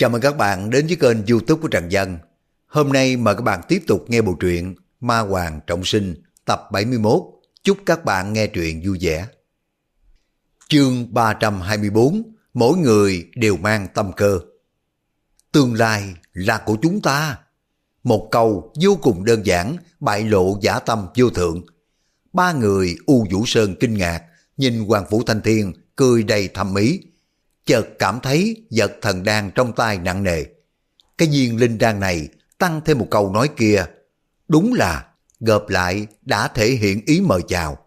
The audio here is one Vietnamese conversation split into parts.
Chào mừng các bạn đến với kênh youtube của Trần Dân. Hôm nay mời các bạn tiếp tục nghe bộ truyện Ma Hoàng Trọng Sinh tập 71. Chúc các bạn nghe truyện vui vẻ. Chương 324 Mỗi người đều mang tâm cơ. Tương lai là của chúng ta. Một câu vô cùng đơn giản, bại lộ giả tâm vô thượng. Ba người U Vũ Sơn kinh ngạc, nhìn Hoàng Phủ Thanh Thiên cười đầy thầm ý, chợt cảm thấy vật thần đan trong tay nặng nề. Cái viên linh đan này tăng thêm một câu nói kia, đúng là gộp lại đã thể hiện ý mời chào.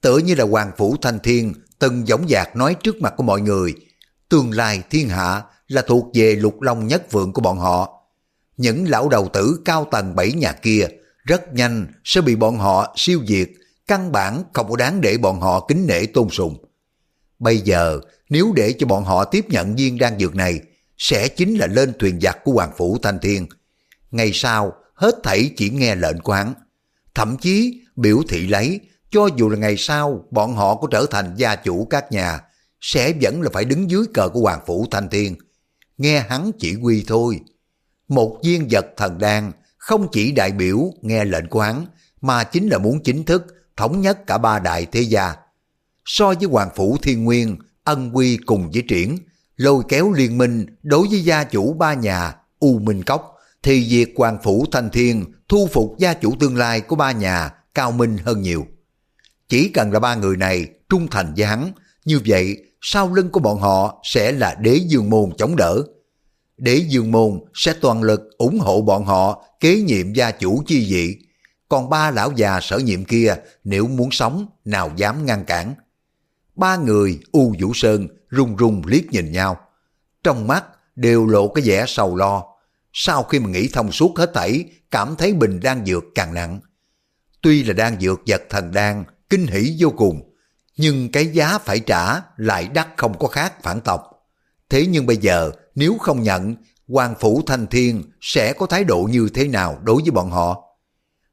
Tựa như là Hoàng Phủ Thanh Thiên từng giống dạc nói trước mặt của mọi người, tương lai thiên hạ là thuộc về lục long nhất vượng của bọn họ. Những lão đầu tử cao tầng bảy nhà kia rất nhanh sẽ bị bọn họ siêu diệt, căn bản không có đáng để bọn họ kính nể tôn sùng. Bây giờ nếu để cho bọn họ tiếp nhận viên đan dược này, sẽ chính là lên thuyền giặc của Hoàng Phủ Thanh Thiên. Ngày sau, hết thảy chỉ nghe lệnh của hắn. Thậm chí biểu thị lấy, cho dù là ngày sau bọn họ có trở thành gia chủ các nhà, sẽ vẫn là phải đứng dưới cờ của Hoàng Phủ Thanh Thiên. Nghe hắn chỉ huy thôi. Một viên vật thần đan không chỉ đại biểu nghe lệnh của hắn, mà chính là muốn chính thức thống nhất cả ba đại thế gia. So với Hoàng Phủ Thiên Nguyên, ân quy cùng với triển, lôi kéo liên minh đối với gia chủ ba nhà U Minh Cốc, thì việc Hoàng Phủ Thanh Thiên thu phục gia chủ tương lai của ba nhà cao minh hơn nhiều. Chỉ cần là ba người này trung thành với hắn, như vậy sau lưng của bọn họ sẽ là đế dương môn chống đỡ. Đế dương môn sẽ toàn lực ủng hộ bọn họ kế nhiệm gia chủ chi vị. Còn ba lão già sở nhiệm kia nếu muốn sống nào dám ngăn cản. Ba người U Vũ Sơn run run liếc nhìn nhau. Trong mắt đều lộ cái vẻ sầu lo. Sau khi mà nghĩ thông suốt hết thảy, cảm thấy bình đang dược càng nặng. Tuy là đang dược vật thần đan, kinh hỷ vô cùng, nhưng cái giá phải trả lại đắt không có khác phản tộc. Thế nhưng bây giờ nếu không nhận, Hoàng Phủ Thanh Thiên sẽ có thái độ như thế nào đối với bọn họ?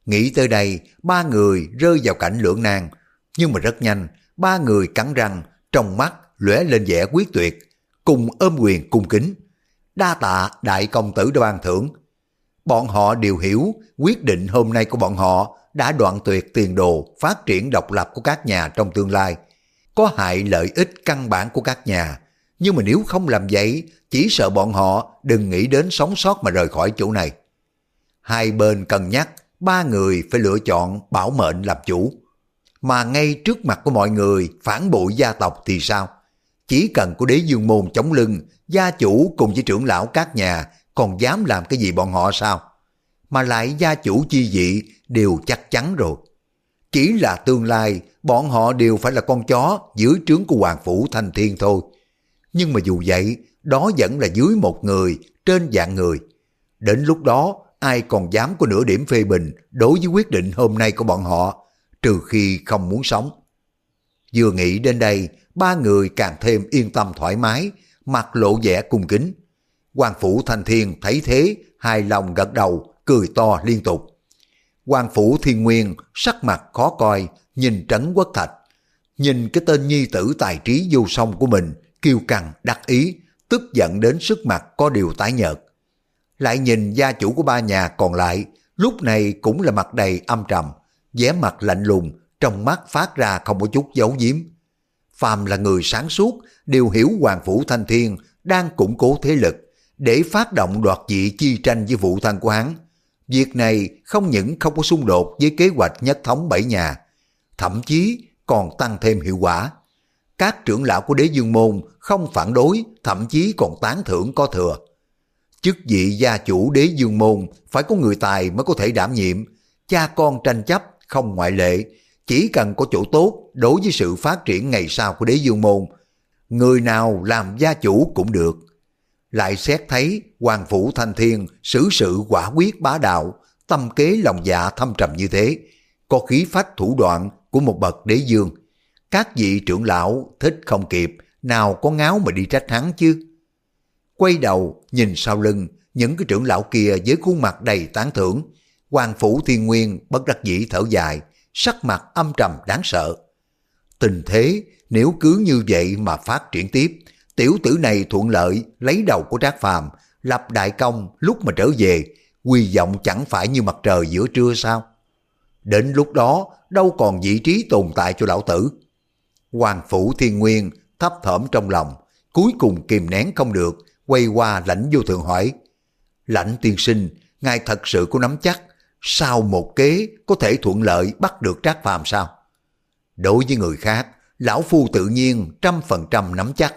Nghĩ tới đây, ba người rơi vào cảnh lưỡng nan, nhưng mà rất nhanh, ba người cắn răng, trong mắt lóe lên vẻ quyết tuyệt, cùng ôm quyền cung kính. Đa tạ đại công tử đã ban thưởng. Bọn họ đều hiểu quyết định hôm nay của bọn họ đã đoạn tuyệt tiền đồ phát triển độc lập của các nhà trong tương lai. Có hại lợi ích căn bản của các nhà, nhưng mà nếu không làm vậy, chỉ sợ bọn họ đừng nghĩ đến sống sót mà rời khỏi chỗ này. Hai bên cân nhắc, ba người phải lựa chọn bảo mệnh làm chủ mà ngay trước mặt của mọi người phản bội gia tộc thì sao? Chỉ cần có đế dương môn chống lưng, gia chủ cùng với trưởng lão các nhà còn dám làm cái gì bọn họ sao? Mà lại gia chủ chi dị đều chắc chắn rồi. Chỉ là tương lai bọn họ đều phải là con chó dưới trướng của Hoàng Phủ Thanh Thiên thôi. Nhưng mà dù vậy, đó vẫn là dưới một người, trên dạng người. Đến lúc đó, ai còn dám có nửa điểm phê bình đối với quyết định hôm nay của bọn họ trừ khi không muốn sống. Vừa nghĩ đến đây, ba người càng thêm yên tâm thoải mái, mặt lộ vẻ cung kính. Hoàng Phủ Thanh Thiên thấy thế, hài lòng gật đầu, cười to liên tục. Hoàng Phủ Thiên Nguyên sắc mặt khó coi, nhìn Trấn Quốc Thạch. Nhìn cái tên nhi tử tài trí vô song của mình, kiêu căng, đắc ý, tức giận đến sức mặt có điều tái nhợt. Lại nhìn gia chủ của ba nhà còn lại, lúc này cũng là mặt đầy âm trầm, vẻ mặt lạnh lùng, trong mắt phát ra không có chút giấu giếm. Phàm là người sáng suốt, đều hiểu Hoàng Phủ Thanh Thiên đang củng cố thế lực, để phát động đoạt dị chi tranh với vụ thân của hắn. Việc này không những không có xung đột với kế hoạch nhất thống bảy nhà, thậm chí còn tăng thêm hiệu quả. Các trưởng lão của đế dương môn không phản đối, thậm chí còn tán thưởng có thừa. Chức vị gia chủ đế dương môn phải có người tài mới có thể đảm nhiệm, cha con tranh chấp không ngoại lệ, chỉ cần có chỗ tốt đối với sự phát triển ngày sau của đế dương môn, người nào làm gia chủ cũng được. Lại xét thấy Hoàng Phủ Thanh Thiên xử sự quả quyết bá đạo, tâm kế lòng dạ thâm trầm như thế, có khí phách thủ đoạn của một bậc đế dương. Các vị trưởng lão thích không kịp, nào có ngáo mà đi trách hắn chứ. Quay đầu, nhìn sau lưng, những cái trưởng lão kia với khuôn mặt đầy tán thưởng, Hoàng Phủ Thiên Nguyên bất đắc dĩ thở dài, sắc mặt âm trầm đáng sợ. Tình thế nếu cứ như vậy mà phát triển tiếp, tiểu tử này thuận lợi lấy đầu của Trác Phàm lập đại công lúc mà trở về, quy vọng chẳng phải như mặt trời giữa trưa sao? Đến lúc đó đâu còn vị trí tồn tại cho lão tử. Hoàng Phủ Thiên Nguyên thấp thỏm trong lòng, cuối cùng kìm nén không được, quay qua lãnh vô thượng hỏi. Lãnh tiên sinh, ngài thật sự có nắm chắc, sao một kế có thể thuận lợi bắt được trác phàm sao? Đối với người khác, lão phu tự nhiên trăm phần trăm nắm chắc,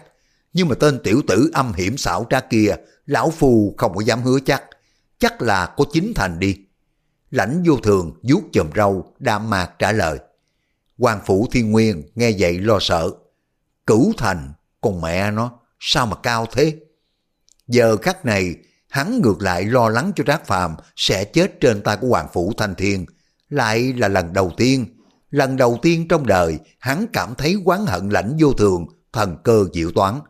nhưng mà tên tiểu tử âm hiểm xảo trá kia, lão phu không có dám hứa chắc, chắc là có chính thành đi. Lãnh vô thường vuốt chòm râu, đạm mạc trả lời. Hoàng phủ thiên nguyên nghe vậy lo sợ. Cửu thành, con mẹ nó, sao mà cao thế? Giờ khắc này, hắn ngược lại lo lắng cho Trác Phàm sẽ chết trên tay của Hoàng phủ Thanh Thiên. Lại là lần đầu tiên, lần đầu tiên trong đời hắn cảm thấy quán hận lãnh vô thường, thần cơ diệu toán.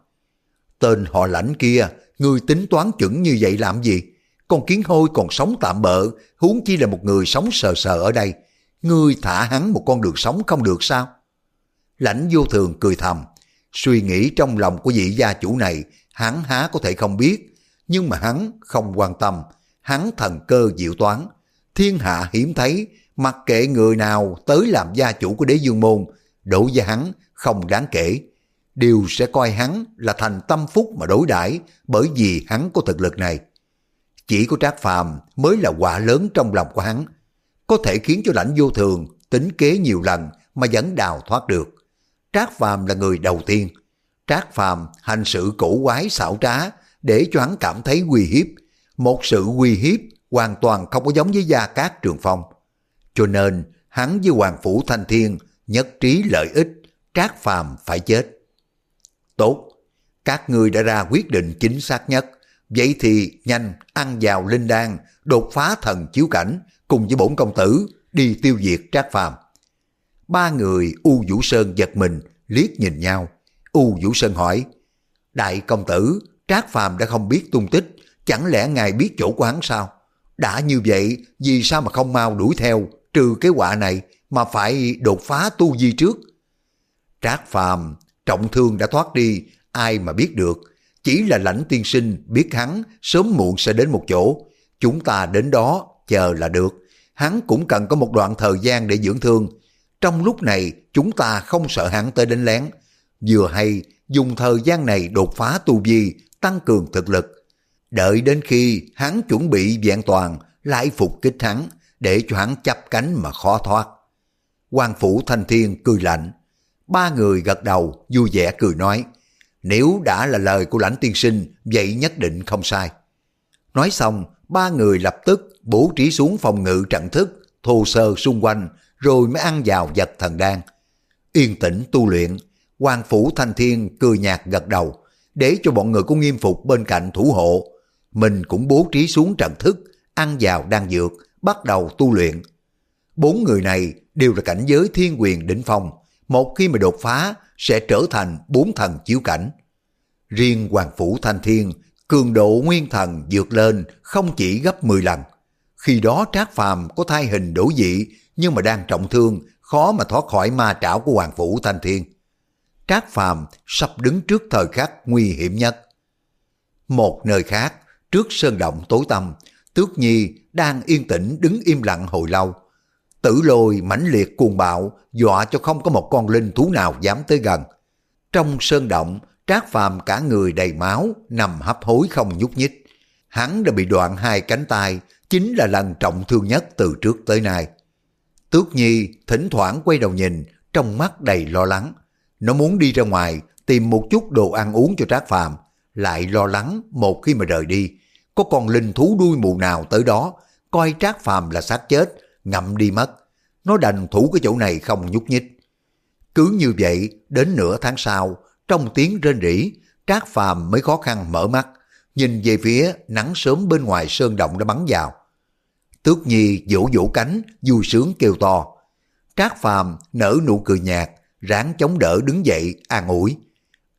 Tên họ lãnh kia, người tính toán chuẩn như vậy làm gì? Con kiến hôi còn sống tạm bợ, huống chi là một người sống sờ sờ ở đây. Ngươi thả hắn một con đường sống không được sao? Lãnh vô thường cười thầm, suy nghĩ trong lòng của vị gia chủ này, hắn há có thể không biết, nhưng mà hắn không quan tâm, hắn thần cơ diệu toán. Thiên hạ hiếm thấy, mặc kệ người nào tới làm gia chủ của đế dương môn, đối với hắn không đáng kể. Đều sẽ coi hắn là thành tâm phúc mà đối đãi bởi vì hắn có thực lực này. Chỉ có Trác Phàm mới là quả lớn trong lòng của hắn, có thể khiến cho lãnh vô thường tính kế nhiều lần mà vẫn đào thoát được. Trác Phàm là người đầu tiên. Trác Phàm hành sự cổ quái xảo trá để cho hắn cảm thấy uy hiếp. Một sự uy hiếp hoàn toàn không có giống với Gia Cát Trường Phong. Cho nên hắn với Hoàng Phủ Thanh Thiên nhất trí lợi ích, Trác Phàm phải chết. Tốt, các ngươi đã ra quyết định chính xác nhất. Vậy thì nhanh ăn vào linh đan, đột phá thần chiếu cảnh, cùng với bổn công tử đi tiêu diệt Trác Phàm. Ba người U Vũ Sơn giật mình, liếc nhìn nhau. U Vũ Sơn hỏi, Đại công tử, Trác Phàm đã không biết tung tích, chẳng lẽ ngài biết chỗ của hắn sao? Đã như vậy, vì sao mà không mau đuổi theo, trừ cái quả này, mà phải đột phá tu di trước? Trác Phàm trọng thương đã thoát đi, ai mà biết được. Chỉ là lãnh tiên sinh biết hắn sớm muộn sẽ đến một chỗ. Chúng ta đến đó chờ là được. Hắn cũng cần có một đoạn thời gian để dưỡng thương. Trong lúc này chúng ta không sợ hắn tới đến lén. Vừa hay dùng thời gian này đột phá tu vi, tăng cường thực lực. Đợi đến khi hắn chuẩn bị vẹn toàn, lại phục kích hắn, để cho hắn chắp cánh mà khó thoát. quan phủ thanh thiên cười lạnh. Ba người gật đầu, vui vẻ cười nói. Nếu đã là lời của lãnh tiên sinh, vậy nhất định không sai. Nói xong, ba người lập tức bố trí xuống phòng ngự trận thức, thô sơ xung quanh, rồi mới ăn vào vật thần đan. Yên tĩnh tu luyện, quan phủ thanh thiên cười nhạt gật đầu, để cho bọn người của nghiêm phục bên cạnh thủ hộ. Mình cũng bố trí xuống trận thức, ăn vào đan dược, bắt đầu tu luyện. Bốn người này đều là cảnh giới thiên quyền đỉnh phong, một khi mà đột phá sẽ trở thành bốn thần chiếu cảnh. Riêng Hoàng Phủ Thanh Thiên, cường độ nguyên thần vượt lên không chỉ gấp 10 lần. Khi đó Trác Phàm có thai hình đổi dị nhưng mà đang trọng thương, khó mà thoát khỏi ma trảo của Hoàng Phủ Thanh Thiên. Trác Phàm sắp đứng trước thời khắc nguy hiểm nhất. Một nơi khác, trước sơn động tối tăm, Tước Nhi đang yên tĩnh đứng im lặng hồi lâu. Tử lôi mãnh liệt cuồng bạo, dọa cho không có một con linh thú nào dám tới gần. Trong sơn động, Trác Phàm cả người đầy máu, nằm hấp hối không nhúc nhích. Hắn đã bị đoạn hai cánh tay, chính là lần trọng thương nhất từ trước tới nay. Tước Nhi thỉnh thoảng quay đầu nhìn, trong mắt đầy lo lắng. Nó muốn đi ra ngoài, tìm một chút đồ ăn uống cho Trác Phàm, lại lo lắng một khi mà rời đi. Có con linh thú đuôi mù nào tới đó, coi Trác Phàm là xác chết, ngậm đi mất. Nó đành thủ cái chỗ này không nhúc nhích. Cứ như vậy, đến nửa tháng sau, trong tiếng rên rỉ, Trác Phàm mới khó khăn mở mắt, nhìn về phía nắng sớm bên ngoài sơn động đã bắn vào. Tước Nhi vỗ vỗ cánh, vui sướng kêu to. Trác Phàm nở nụ cười nhạt, ráng chống đỡ đứng dậy, an ủi.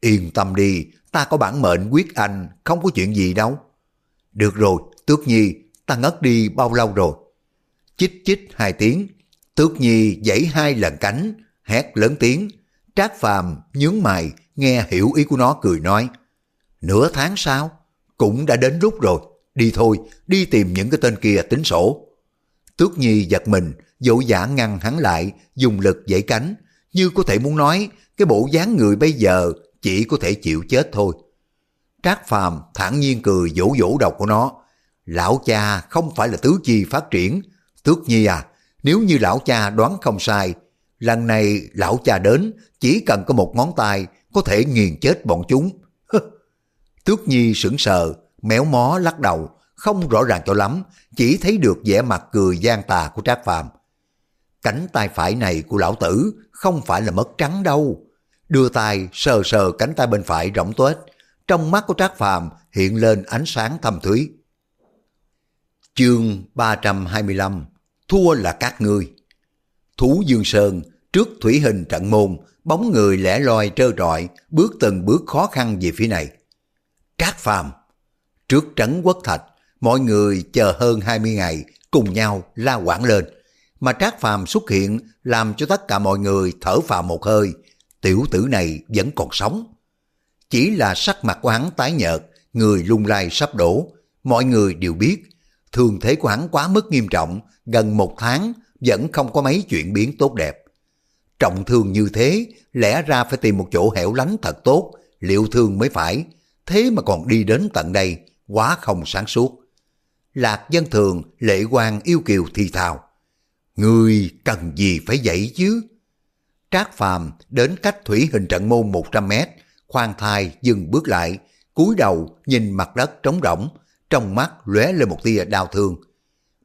Yên tâm đi, ta có bản mệnh quyết anh, không có chuyện gì đâu. Được rồi, Tước Nhi, ta ngất đi bao lâu rồi? Chích chích hai tiếng, Tước Nhi dãy hai lần cánh, hét lớn tiếng. Trác Phàm nhướng mày, nghe hiểu ý của nó cười nói. Nửa tháng sau? cũng đã đến lúc rồi, đi thôi, đi tìm những cái tên kia tính sổ. Tước Nhi giật mình, dỗ dã ngăn hắn lại, dùng lực dãy cánh, như có thể muốn nói cái bộ dáng người bây giờ chỉ có thể chịu chết thôi. Trác Phàm thản nhiên cười vỗ vỗ đầu của nó. Lão cha không phải là tứ chi phát triển. Tước Nhi à, nếu như lão cha đoán không sai, lần này lão cha đến chỉ cần có một ngón tay có thể nghiền chết bọn chúng. Tước Nhi sững sờ, méo mó lắc đầu, không rõ ràng cho lắm, chỉ thấy được vẻ mặt cười gian tà của Trác Phàm. Cánh tay phải này của lão tử không phải là mất trắng đâu. Đưa tay sờ sờ cánh tay bên phải rỗng tuếch, trong mắt của Trác Phàm hiện lên ánh sáng thâm thúy. Chương 325 Thua là các ngươi Thú Dương Sơn trước thủy hình trận môn bóng người lẻ loi trơ trọi bước từng bước khó khăn về phía này. Trác Phàm Trước trấn quốc thạch mọi người chờ hơn 20 ngày cùng nhau la quảng lên mà Trác Phàm xuất hiện làm cho tất cả mọi người thở phào một hơi tiểu tử này vẫn còn sống chỉ là sắc mặt của hắn tái nhợt, người lung lay sắp đổ. Mọi người đều biết, thường thế của hắn quá mức nghiêm trọng, gần một tháng vẫn không có mấy chuyện biến tốt đẹp. Trọng thương như thế, lẽ ra phải tìm một chỗ hẻo lánh thật tốt, liệu thương mới phải. Thế mà còn đi đến tận đây, quá không sáng suốt. Lạc dân thường, lệ quan yêu kiều thì thào. Người cần gì phải vậy chứ? Trác Phàm đến cách thủy hình trận môn 100 mét, khoan thai dừng bước lại, cúi đầu nhìn mặt đất trống rỗng, trong mắt lóe lên một tia đau thương.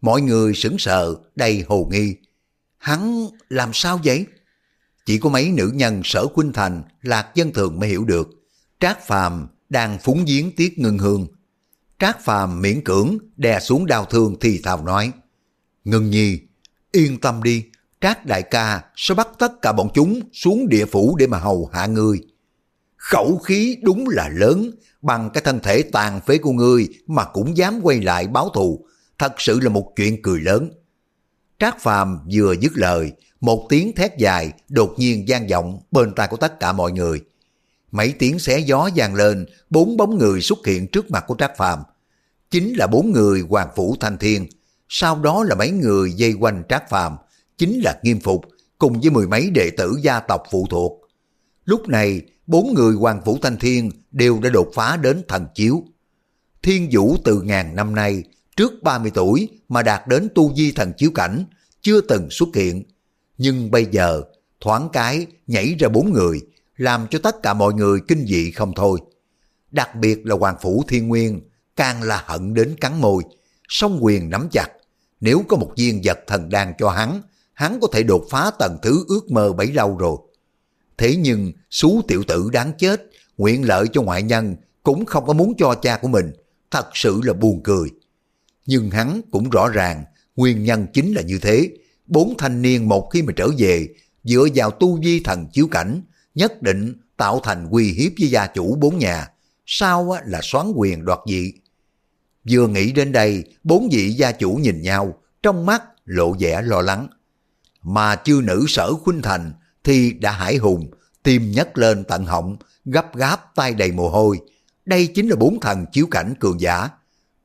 Mọi người sững sờ, đầy hồ nghi. Hắn làm sao vậy? Chỉ có mấy nữ nhân sở khuynh thành, lạc dân thường mới hiểu được. Trác Phàm đang phúng giếng tiết ngưng hương. Trác Phàm miễn cưỡng đè xuống đau thương thì thào nói. Ngưng nhi, yên tâm đi, Trác đại ca sẽ bắt tất cả bọn chúng xuống địa phủ để mà hầu hạ ngươi. Khẩu khí đúng là lớn, bằng cái thân thể tàn phế của ngươi mà cũng dám quay lại báo thù, thật sự là một chuyện cười lớn. Trác Phàm vừa dứt lời, một tiếng thét dài đột nhiên gian vọng bên tai của tất cả mọi người. Mấy tiếng xé gió vang lên, bốn bóng người xuất hiện trước mặt của Trác Phàm. Chính là bốn người Hoàng Phủ Thanh Thiên, sau đó là mấy người dây quanh Trác Phàm, chính là Nghiêm Phục, cùng với mười mấy đệ tử gia tộc phụ thuộc. Lúc này, bốn người Hoàng Phủ Thanh Thiên đều đã đột phá đến thần chiếu. Thiên Vũ từ ngàn năm nay, trước 30 tuổi mà đạt đến tu di thần chiếu cảnh, chưa từng xuất hiện. Nhưng bây giờ, thoáng cái nhảy ra bốn người, làm cho tất cả mọi người kinh dị không thôi. Đặc biệt là Hoàng Phủ Thiên Nguyên, càng là hận đến cắn môi, song quyền nắm chặt. Nếu có một viên vật thần đan cho hắn, hắn có thể đột phá tầng thứ ước mơ bấy lâu rồi. Thế nhưng xú tiểu tử đáng chết, nguyện lợi cho ngoại nhân cũng không có muốn cho cha của mình, thật sự là buồn cười. Nhưng hắn cũng rõ ràng, nguyên nhân chính là như thế. Bốn thanh niên một khi mà trở về, dựa vào tu vi thần chiếu cảnh, nhất định tạo thành quy hiếp với gia chủ bốn nhà, sau là xoán quyền đoạt dị. Vừa nghĩ đến đây, bốn vị gia chủ nhìn nhau, trong mắt lộ vẻ lo lắng. Mà chư nữ sở khuynh thành thì đã hải hùng, tim nhấc lên tận họng, gấp gáp tay đầy mồ hôi. Đây chính là bốn thần chiếu cảnh cường giả.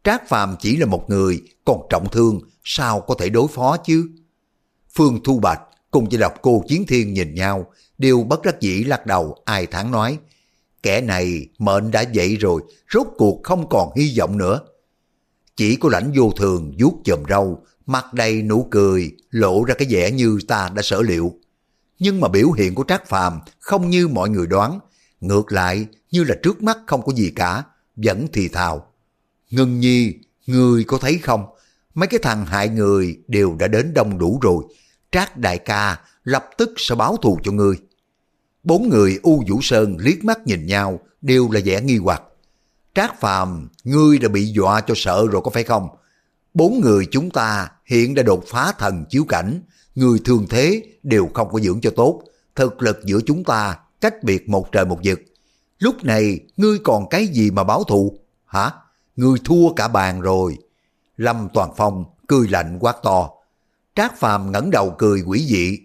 Trác Phàm chỉ là một người, còn trọng thương, sao có thể đối phó chứ? Phương Thu Bạch cùng với đọc cô Chiến Thiên nhìn nhau, đều bất đắc dĩ lắc đầu ai thán nói. Kẻ này mệnh đã vậy rồi, rốt cuộc không còn hy vọng nữa. Chỉ có lãnh vô thường vuốt chòm râu, mặt đầy nụ cười, lộ ra cái vẻ như ta đã sở liệu. Nhưng mà biểu hiện của Trác Phàm không như mọi người đoán, ngược lại như là trước mắt không có gì cả, vẫn thì thào. Ngân nhi, người có thấy không? Mấy cái thằng hại người đều đã đến đông đủ rồi. Trác đại ca lập tức sẽ báo thù cho ngươi. Bốn người U Vũ Sơn liếc mắt nhìn nhau, đều là vẻ nghi hoặc. Trác Phàm, ngươi đã bị dọa cho sợ rồi có phải không? Bốn người chúng ta hiện đã đột phá thần chiếu cảnh, người thường thế đều không có dưỡng cho tốt, thực lực giữa chúng ta cách biệt một trời một vực. Lúc này ngươi còn cái gì mà báo thù? Hả? Ngươi thua cả bàn rồi. Lâm Toàn Phong cười lạnh quát to. Trác Phàm ngẩng đầu cười quỷ dị.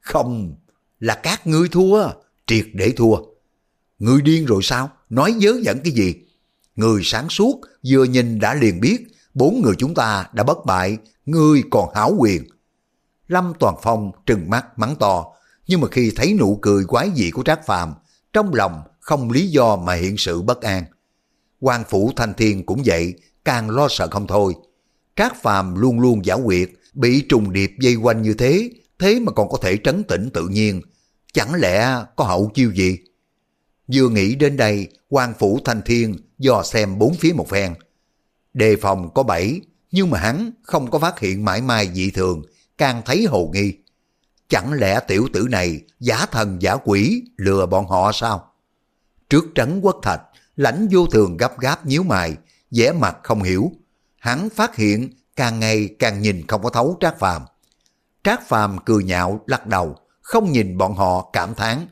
Không, là các ngươi thua, triệt để thua. Ngươi điên rồi sao? Nói dớ dẫn cái gì? Người sáng suốt vừa nhìn đã liền biết bốn người chúng ta đã bất bại, ngươi còn hảo quyền. Lâm Toàn Phong trừng mắt mắng to, nhưng mà khi thấy nụ cười quái dị của Trác Phàm, trong lòng không lý do mà hiện sự bất an. quan phủ Thanh Thiên cũng vậy, càng lo sợ không thôi. Trác Phàm luôn luôn giả quyệt, bị trùng điệp dây quanh như thế, thế mà còn có thể trấn tĩnh tự nhiên. Chẳng lẽ có hậu chiêu gì? Vừa nghĩ đến đây, quan phủ Thanh Thiên dò xem bốn phía một phen. Đề phòng có bảy, nhưng mà hắn không có phát hiện mãi mai dị thường, càng thấy hồ nghi. Chẳng lẽ tiểu tử này giả thần giả quỷ lừa bọn họ sao? Trước trấn quốc thạch, lãnh vô thường gấp gáp nhíu mày, vẻ mặt không hiểu. Hắn phát hiện càng ngày càng nhìn không có thấu Trác Phàm. Trác Phàm cười nhạo lắc đầu, không nhìn bọn họ cảm thán.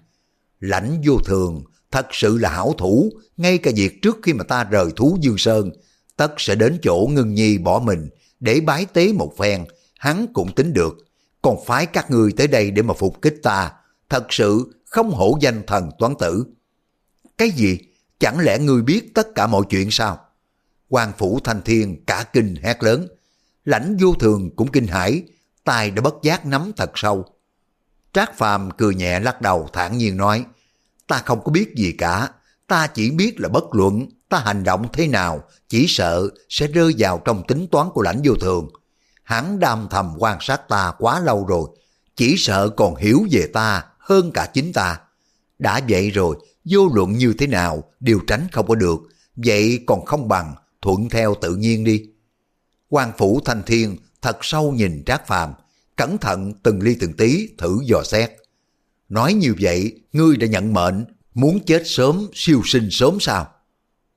Lãnh vô thường, thật sự là hảo thủ, ngay cả việc trước khi mà ta rời thú Dương Sơn, tất sẽ đến chỗ ngưng nhi bỏ mình, để bái tế một phen, hắn cũng tính được. Còn phái các người tới đây để mà phục kích ta, thật sự không hổ danh thần toán tử. Cái gì? Chẳng lẽ ngươi biết tất cả mọi chuyện sao? quan phủ thanh thiên cả kinh hét lớn. Lãnh vô thường cũng kinh hãi, tài đã bất giác nắm thật sâu. Trác Phàm cười nhẹ lắc đầu thản nhiên nói, ta không có biết gì cả, ta chỉ biết là bất luận ta hành động thế nào, chỉ sợ sẽ rơi vào trong tính toán của lãnh vô thường. Hắn đam thầm quan sát ta quá lâu rồi, chỉ sợ còn hiểu về ta hơn cả chính ta. Đã vậy rồi, vô luận như thế nào đều tránh không có được, vậy còn không bằng thuận theo tự nhiên đi. quan phủ thanh thiên thật sâu nhìn trác phàm, cẩn thận từng ly từng tí thử dò xét. Nói như vậy, ngươi đã nhận mệnh, muốn chết sớm, siêu sinh sớm sao?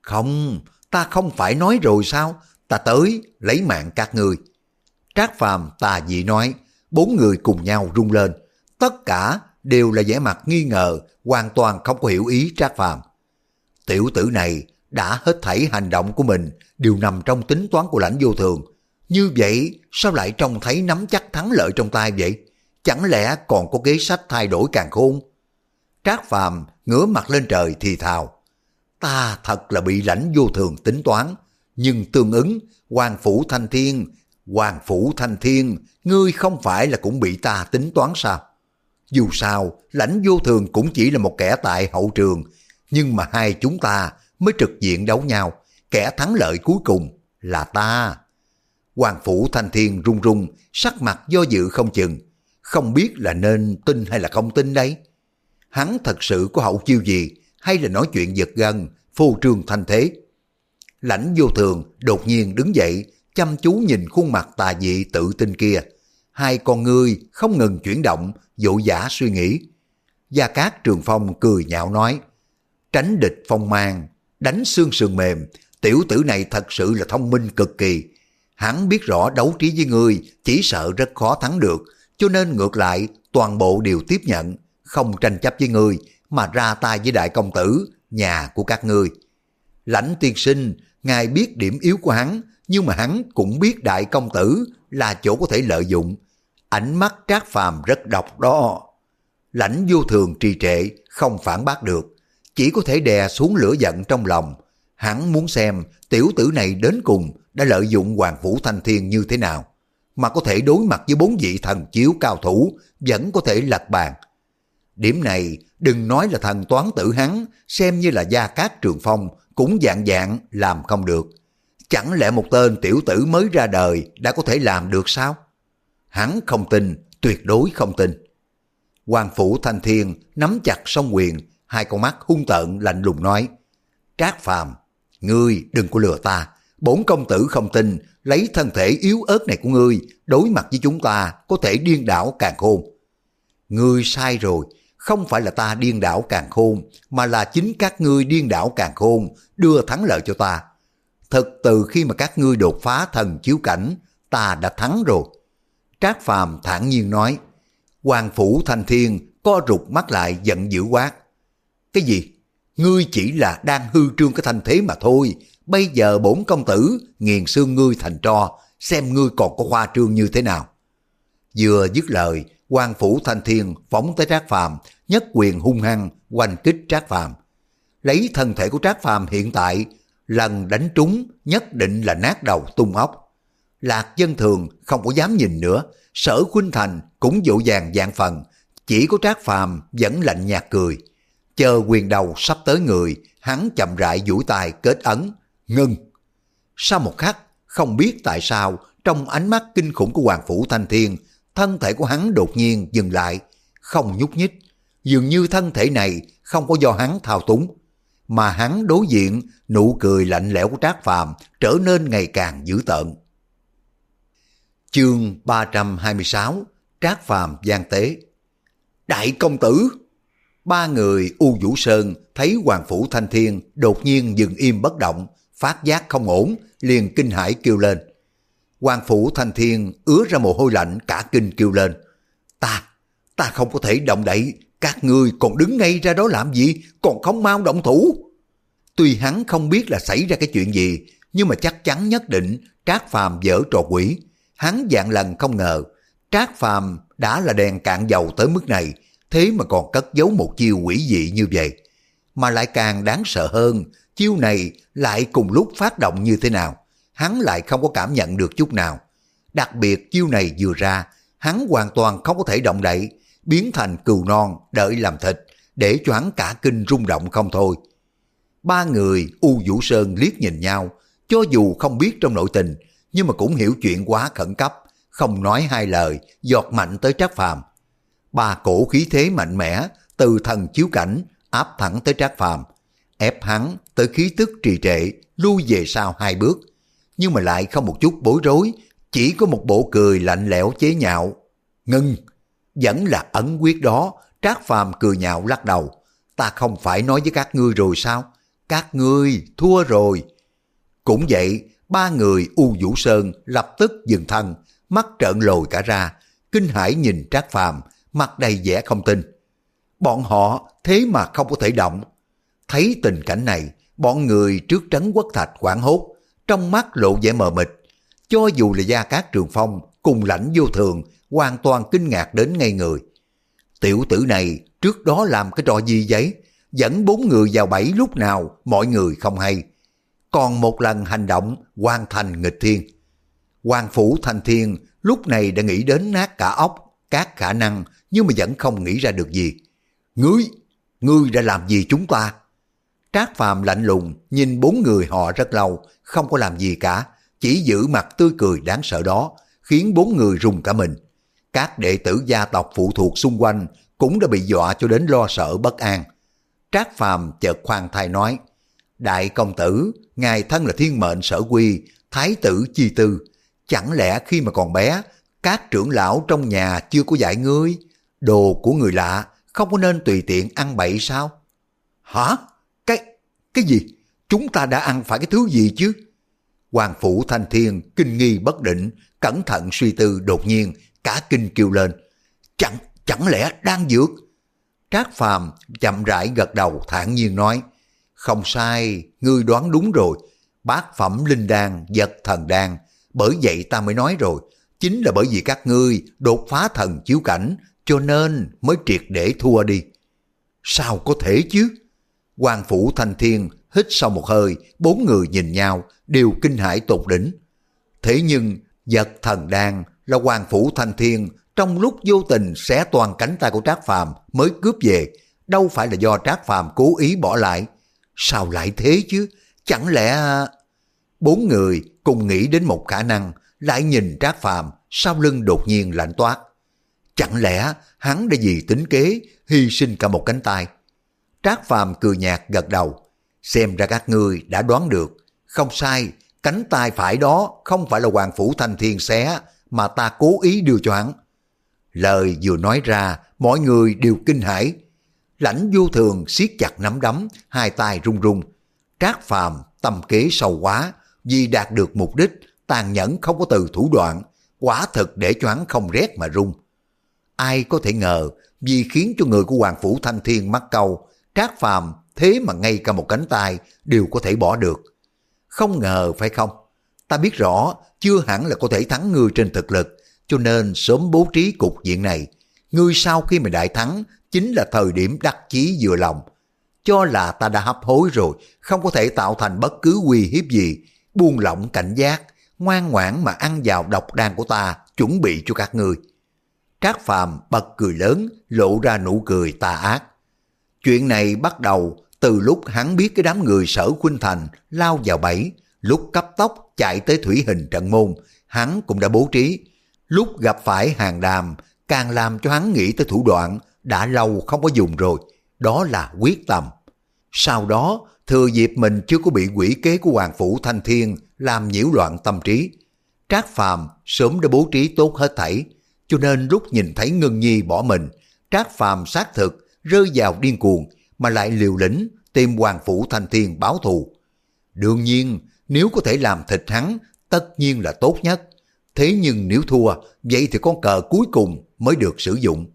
Không, ta không phải nói rồi sao? Ta tới, lấy mạng các ngươi. Trác phàm tà dị nói, bốn người cùng nhau rung lên. Tất cả đều là vẻ mặt nghi ngờ, hoàn toàn không có hiểu ý Trác phàm. Tiểu tử này đã hết thảy hành động của mình đều nằm trong tính toán của lãnh vô thường. Như vậy sao lại trông thấy nắm chắc thắng lợi trong tay vậy? Chẳng lẽ còn có kế sách thay đổi càng khôn? Trác Phàm ngửa mặt lên trời thì thào. Ta thật là bị lãnh vô thường tính toán, nhưng tương ứng, Hoàng Phủ Thanh Thiên, Hoàng Phủ Thanh Thiên, ngươi không phải là cũng bị ta tính toán sao? Dù sao, lãnh vô thường cũng chỉ là một kẻ tại hậu trường, nhưng mà hai chúng ta mới trực diện đấu nhau, kẻ thắng lợi cuối cùng là ta. Hoàng Phủ Thanh Thiên run run, sắc mặt do dự không chừng, không biết là nên tin hay là không tin đấy. Hắn thật sự có hậu chiêu gì, hay là nói chuyện giật gân, phô trương thanh thế. Lãnh vô thường đột nhiên đứng dậy, chăm chú nhìn khuôn mặt tà dị tự tin kia. Hai con ngươi không ngừng chuyển động, dỗ giả suy nghĩ. Gia Cát Trường Phong cười nhạo nói, tránh địch phong mang, đánh xương sườn mềm, tiểu tử này thật sự là thông minh cực kỳ. Hắn biết rõ đấu trí với ngươi chỉ sợ rất khó thắng được, cho nên ngược lại toàn bộ đều tiếp nhận, không tranh chấp với người mà ra tay với đại công tử, nhà của các ngươi. Lãnh tiên sinh, ngài biết điểm yếu của hắn, nhưng mà hắn cũng biết đại công tử là chỗ có thể lợi dụng. Ánh mắt trác phàm rất độc đó. Lãnh vô thường trì trệ, không phản bác được, chỉ có thể đè xuống lửa giận trong lòng. Hắn muốn xem tiểu tử này đến cùng đã lợi dụng Hoàng vũ Thanh Thiên như thế nào, mà có thể đối mặt với bốn vị thần chiếu cao thủ vẫn có thể lật bàn. Điểm này đừng nói là thần toán tử hắn, xem như là gia cát trường phong cũng dạng dạng làm không được. Chẳng lẽ một tên tiểu tử mới ra đời đã có thể làm được sao? Hắn không tin, tuyệt đối không tin. Hoàng Phủ Thanh Thiên nắm chặt song quyền, hai con mắt hung tợn lạnh lùng nói. Trác Phàm, ngươi đừng có lừa ta, bốn công tử không tin, lấy thân thể yếu ớt này của ngươi, đối mặt với chúng ta có thể điên đảo càng khôn. Ngươi sai rồi, không phải là ta điên đảo càng khôn, mà là chính các ngươi điên đảo càng khôn, đưa thắng lợi cho ta. Thật từ khi mà các ngươi đột phá thần chiếu cảnh, ta đã thắng rồi. Trác Phàm thản nhiên nói, Hoàng Phủ Thanh Thiên co rụt mắt lại giận dữ quát. Cái gì? Ngươi chỉ là đang hư trương cái thanh thế mà thôi. Bây giờ bổn công tử nghiền xương ngươi thành tro, xem ngươi còn có khoa trương như thế nào. Vừa dứt lời, quan phủ thanh thiên phóng tới Trác Phàm, nhất quyền hung hăng quanh kích Trác Phàm. Lấy thân thể của Trác Phàm hiện tại lần đánh trúng nhất định là nát đầu tung ốc. Lạc dân thường không có dám nhìn nữa, sở khuynh thành cũng dỗ dàng dạng phần, chỉ có trác phàm vẫn lạnh nhạt cười. Chờ quyền đầu sắp tới người, hắn chậm rãi duỗi tay kết ấn, ngưng. Sau một khắc, không biết tại sao, trong ánh mắt kinh khủng của Hoàng Phủ Thanh Thiên, thân thể của hắn đột nhiên dừng lại, không nhúc nhích. Dường như thân thể này không có do hắn thao túng, mà hắn đối diện nụ cười lạnh lẽo của Trác Phàm trở nên ngày càng dữ tợn. Chương 326 Trác Phàm gian tế Đại công tử! Ba người U Vũ Sơn thấy Hoàng Phủ Thanh Thiên đột nhiên dừng im bất động, phát giác không ổn, liền kinh hãi kêu lên. Hoàng Phủ Thanh Thiên ứa ra mồ hôi lạnh cả kinh kêu lên. Ta, ta không có thể động đậy, các ngươi còn đứng ngay ra đó làm gì, còn không mau động thủ. Tuy hắn không biết là xảy ra cái chuyện gì, nhưng mà chắc chắn nhất định Trác Phàm dở trò quỷ. Hắn dạng lần không ngờ, Trác Phàm đã là đèn cạn dầu tới mức này, thế mà còn cất giấu một chiêu quỷ dị như vậy. Mà lại càng đáng sợ hơn, chiêu này lại cùng lúc phát động như thế nào, hắn lại không có cảm nhận được chút nào. Đặc biệt chiêu này vừa ra, hắn hoàn toàn không có thể động đậy, biến thành cừu non đợi làm thịt, để cho hắn cả kinh rung động không thôi. Ba người U Vũ Sơn liếc nhìn nhau, cho dù không biết trong nội tình, nhưng mà cũng hiểu chuyện quá khẩn cấp, không nói hai lời, giọt mạnh tới Trác Phàm. Ba cổ khí thế mạnh mẽ, từ thần chiếu cảnh, áp thẳng tới Trác Phàm, ép hắn tới khí tức trì trệ, lui về sau hai bước, nhưng mà lại không một chút bối rối, chỉ có một bộ cười lạnh lẽo chế nhạo. Ngưng, vẫn là ẩn quyết đó, Trác Phàm cười nhạo lắc đầu. Ta không phải nói với các ngươi rồi sao? Các ngươi thua rồi. Cũng vậy, ba người U Vũ Sơn lập tức dừng thân, mắt trợn lồi cả ra, kinh hãi nhìn Trác Phàm, mặt đầy vẻ không tin. Bọn họ thế mà không có thể động. Thấy tình cảnh này, bọn người trước trấn quốc thạch quảng hốt, trong mắt lộ vẻ mờ mịt. Cho dù là Gia Cát Trường Phong cùng lãnh vô thường, hoàn toàn kinh ngạc đến ngay người. Tiểu tử này trước đó làm cái trò gì vậy? Dẫn bốn người vào bẫy lúc nào mọi người không hay. Còn một lần hành động hoàn thành nghịch thiên. Hoàng Phủ Thành Thiên lúc này đã nghĩ đến nát cả óc, các khả năng nhưng mà vẫn không nghĩ ra được gì. Ngươi, ngươi đã làm gì chúng ta? Trác Phàm lạnh lùng nhìn bốn người họ rất lâu, không có làm gì cả, chỉ giữ mặt tươi cười đáng sợ đó, khiến bốn người rùng cả mình. Các đệ tử gia tộc phụ thuộc xung quanh cũng đã bị dọa cho đến lo sợ bất an. Trác Phàm chợt khoan thai nói, Đại công tử, ngài thân là thiên mệnh sở quy, thái tử chi tư. Chẳng lẽ khi mà còn bé, các trưởng lão trong nhà chưa có dạy ngươi, đồ của người lạ không có nên tùy tiện ăn bậy sao? Hả? Cái, gì? Chúng ta đã ăn phải cái thứ gì chứ? Hoàng Phủ Thanh Thiên kinh nghi bất định, cẩn thận suy tư đột nhiên, cả kinh kêu lên. Chẳng, chẳng lẽ đang dược? Trác Phàm chậm rãi gật đầu thản nhiên nói, không sai, ngươi đoán đúng rồi, bát phẩm linh đan, vật thần đan, bởi vậy ta mới nói rồi, chính là bởi vì các ngươi đột phá thần chiếu cảnh, cho nên mới triệt để thua đi. Sao có thể chứ? Hoàng Phủ Thanh Thiên hít sau một hơi, bốn người nhìn nhau, đều kinh hãi tột đỉnh. Thế nhưng, giật thần đan là Hoàng Phủ Thanh Thiên trong lúc vô tình xé toàn cánh tay của Trác Phàm mới cướp về, đâu phải là do Trác Phàm cố ý bỏ lại. Sao lại thế chứ? Chẳng lẽ... À, bốn người cùng nghĩ đến một khả năng, lại nhìn Trác Phàm sau lưng đột nhiên lạnh toát. Chẳng lẽ hắn đã vì tính kế, hy sinh cả một cánh tay? Trác Phàm cười nhạt gật đầu. Xem ra các ngươi đã đoán được. Không sai, cánh tay phải đó không phải là Hoàng Phủ Thanh Thiên xé, mà ta cố ý đưa cho hắn. Lời vừa nói ra, mọi người đều kinh hãi. Lãnh vô thường siết chặt nắm đấm, hai tay run run. Trác phàm, tâm kế sâu quá, vì đạt được mục đích, tàn nhẫn không có từ thủ đoạn, quả thực để cho hắn không rét mà run. Ai có thể ngờ, vì khiến cho người của Hoàng Phủ Thanh Thiên mắc câu, Trác phàm thế mà ngay cả một cánh tay đều có thể bỏ được. Không ngờ phải không? Ta biết rõ, chưa hẳn là có thể thắng ngươi trên thực lực, cho nên sớm bố trí cục diện này. Ngươi sau khi mà đại thắng, chính là thời điểm đắc chí vừa lòng. cho là ta đã hấp hối rồi, không có thể tạo thành bất cứ uy hiếp gì, buông lỏng cảnh giác, ngoan ngoãn mà ăn vào độc đan của ta, chuẩn bị cho các ngươi. Trác Phàm bật cười lớn, lộ ra nụ cười tà ác. Chuyện này bắt đầu từ lúc hắn biết cái đám người sở khuynh thành lao vào bẫy, lúc cấp tốc chạy tới thủy hình trận môn, hắn cũng đã bố trí. Lúc gặp phải hàng đàm, càng làm cho hắn nghĩ tới thủ đoạn đã lâu không có dùng rồi, đó là quyết tâm. Sau đó, thừa dịp mình chưa có bị quỷ kế của Hoàng Phủ Thanh Thiên làm nhiễu loạn tâm trí. Trác Phàm sớm đã bố trí tốt hết thảy, cho nên lúc nhìn thấy Ngân Nhi bỏ mình, Trác Phàm xác thực rơi vào điên cuồng mà lại liều lĩnh tìm Hoàng Phủ Thanh Thiên báo thù. Đương nhiên, nếu có thể làm thịt hắn, tất nhiên là tốt nhất. Thế nhưng nếu thua, vậy thì con cờ cuối cùng mới được sử dụng.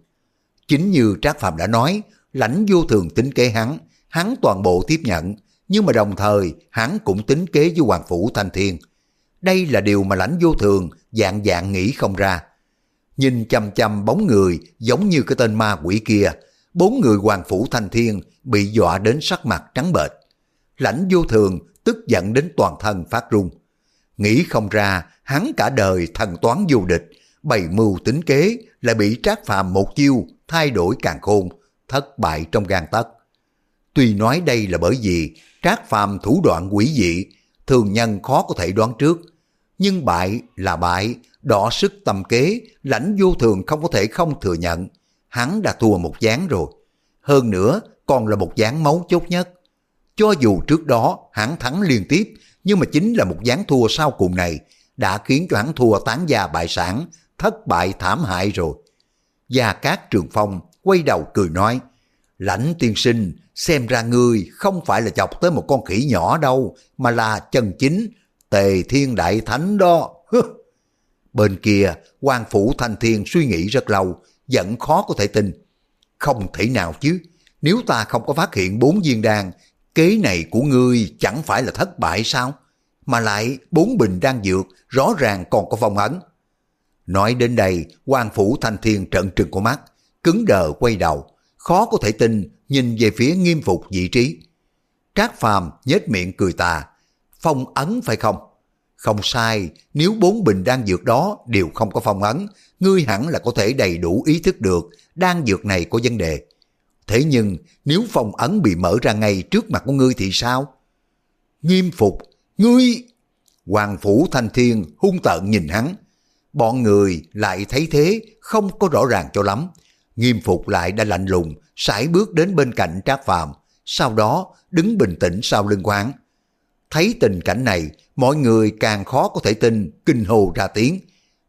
Chính như Trác Phạm đã nói, lãnh vô thường tính kế hắn, hắn toàn bộ tiếp nhận, nhưng mà đồng thời hắn cũng tính kế với Hoàng Phủ Thanh Thiên. Đây là điều mà lãnh vô thường dạng dạng nghĩ không ra. Nhìn chăm chăm bóng người giống như cái tên ma quỷ kia, bốn người Hoàng Phủ Thanh Thiên bị dọa đến sắc mặt trắng bệch. Lãnh vô thường tức giận đến toàn thân phát run. Nghĩ không ra hắn cả đời thần toán vô địch, bày mưu tính kế lại bị trác phàm một chiêu thay đổi càng khôn, thất bại trong gan tất. Tuy nói đây là bởi vì trác phàm thủ đoạn quỷ dị, thường nhân khó có thể đoán trước. Nhưng bại là bại, đỏ sức tầm kế, lãnh vô thường không có thể không thừa nhận. Hắn đã thua một gián rồi. Hơn nữa, còn là một gián máu chốt nhất. Cho dù trước đó hắn thắng liên tiếp, nhưng mà chính là một gián thua sau cùng này đã khiến cho hắn thua tán gia bại sản, thất bại thảm hại rồi. Gia Cát Trường Phong quay đầu cười nói, lãnh tiên sinh, xem ra ngươi không phải là chọc tới một con khỉ nhỏ đâu, mà là chân chính, tề thiên đại thánh đó. Bên kia, quan phủ thanh thiên suy nghĩ rất lâu, vẫn khó có thể tin. Không thể nào chứ, nếu ta không có phát hiện bốn viên đan, kế này của ngươi chẳng phải là thất bại sao? Mà lại bốn bình đan dược rõ ràng còn có phong ấn. Nói đến đây, quan phủ thanh thiên trận trừng của mắt, cứng đờ quay đầu, khó có thể tin nhìn về phía nghiêm phục vị trí. Trác phàm nhếch miệng cười tà, phong ấn phải không? Không sai, nếu bốn bình đan dược đó đều không có phong ấn, ngươi hẳn là có thể đầy đủ ý thức được đan dược này có vấn đề. Thế nhưng nếu phong ấn bị mở ra ngay trước mặt của ngươi thì sao? Nghiêm phục, ngươi... Hoàng Phủ Thanh Thiên hung tợn nhìn hắn. Bọn người lại thấy thế không có rõ ràng cho lắm. Nghiêm phục lại đã lạnh lùng, sải bước đến bên cạnh Trác Phàm, sau đó đứng bình tĩnh sau lưng quán. Thấy tình cảnh này, mọi người càng khó có thể tin, kinh hồ ra tiếng.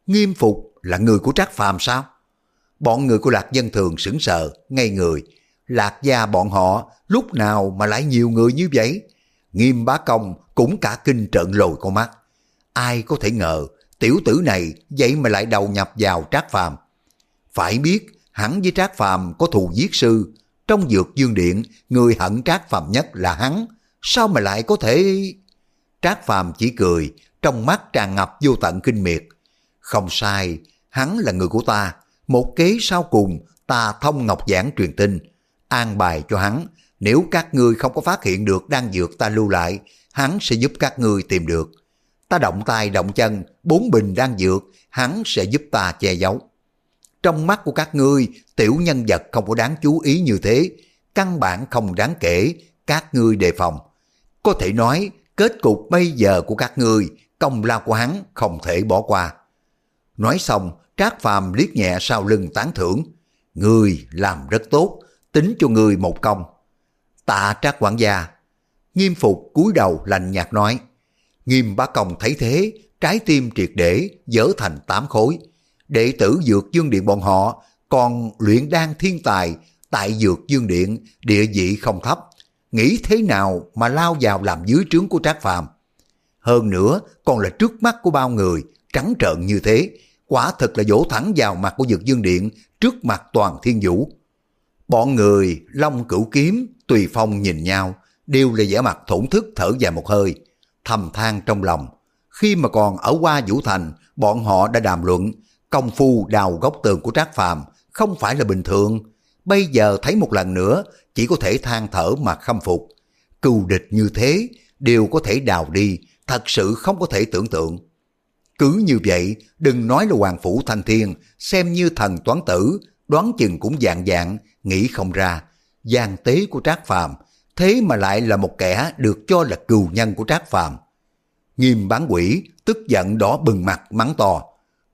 Nghiêm phục là người của Trác Phàm sao? Bọn người của Lạc Dân Thường sững sờ, ngay người. Lạc gia bọn họ lúc nào mà lại nhiều người như vậy? Nghiêm bá công cũng cả kinh trợn lồi con mắt. Ai có thể ngờ tiểu tử này vậy mà lại đầu nhập vào Trác Phàm. Phải biết hắn với Trác Phàm có thù giết sư, trong dược dương điện người hận Trác Phàm nhất là hắn, sao mà lại có thể... Trác Phàm chỉ cười, trong mắt tràn ngập vô tận kinh miệt. Không sai, hắn là người của ta, một kế sau cùng ta thông ngọc giảng truyền tin, an bài cho hắn, nếu các ngươi không có phát hiện được đan dược ta lưu lại, hắn sẽ giúp các ngươi tìm được. Ta động tay động chân, bốn bình đan dược, hắn sẽ giúp ta che giấu. Trong mắt của các ngươi, tiểu nhân vật không có đáng chú ý như thế, căn bản không đáng kể, các ngươi đề phòng. Có thể nói, kết cục bây giờ của các ngươi, công lao của hắn không thể bỏ qua. Nói xong, Trác Phàm liếc nhẹ sau lưng tán thưởng. người làm rất tốt, tính cho người một công. Tạ Trác quản gia. Nghiêm phục cúi đầu lành nhạt nói. Nghiêm bá công thấy thế, trái tim triệt để, dở thành tám khối. Đệ tử Dược Dương Điện bọn họ còn luyện đan thiên tài tại Dược Dương Điện địa vị không thấp. Nghĩ thế nào mà lao vào làm dưới trướng của Trác Phàm Hơn nữa còn là trước mắt của bao người, trắng trợn như thế. Quả thật là vỗ thẳng vào mặt của Dược Dương Điện trước mặt toàn thiên vũ. Bọn người Long Cửu Kiếm, Tùy Phong nhìn nhau, đều là vẻ mặt thổn thức thở dài một hơi, thầm than trong lòng. Khi mà còn ở qua Vũ Thành, bọn họ đã đàm luận, công phu đào góc tường của Trác Phàm không phải là bình thường. bây giờ thấy một lần nữa chỉ có thể than thở mà khâm phục. Cừu địch như thế đều có thể đào đi, thật sự không có thể tưởng tượng. Cứ như vậy, đừng nói là Hoàng Phủ Thanh Thiên, xem như thần toán tử, đoán chừng cũng dạng dạng, nghĩ không ra. gian tế của Trác Phàm thế mà lại là một kẻ được cho là cừu nhân của Trác Phàm Nghiêm bán quỷ, tức giận đỏ bừng mặt mắng to.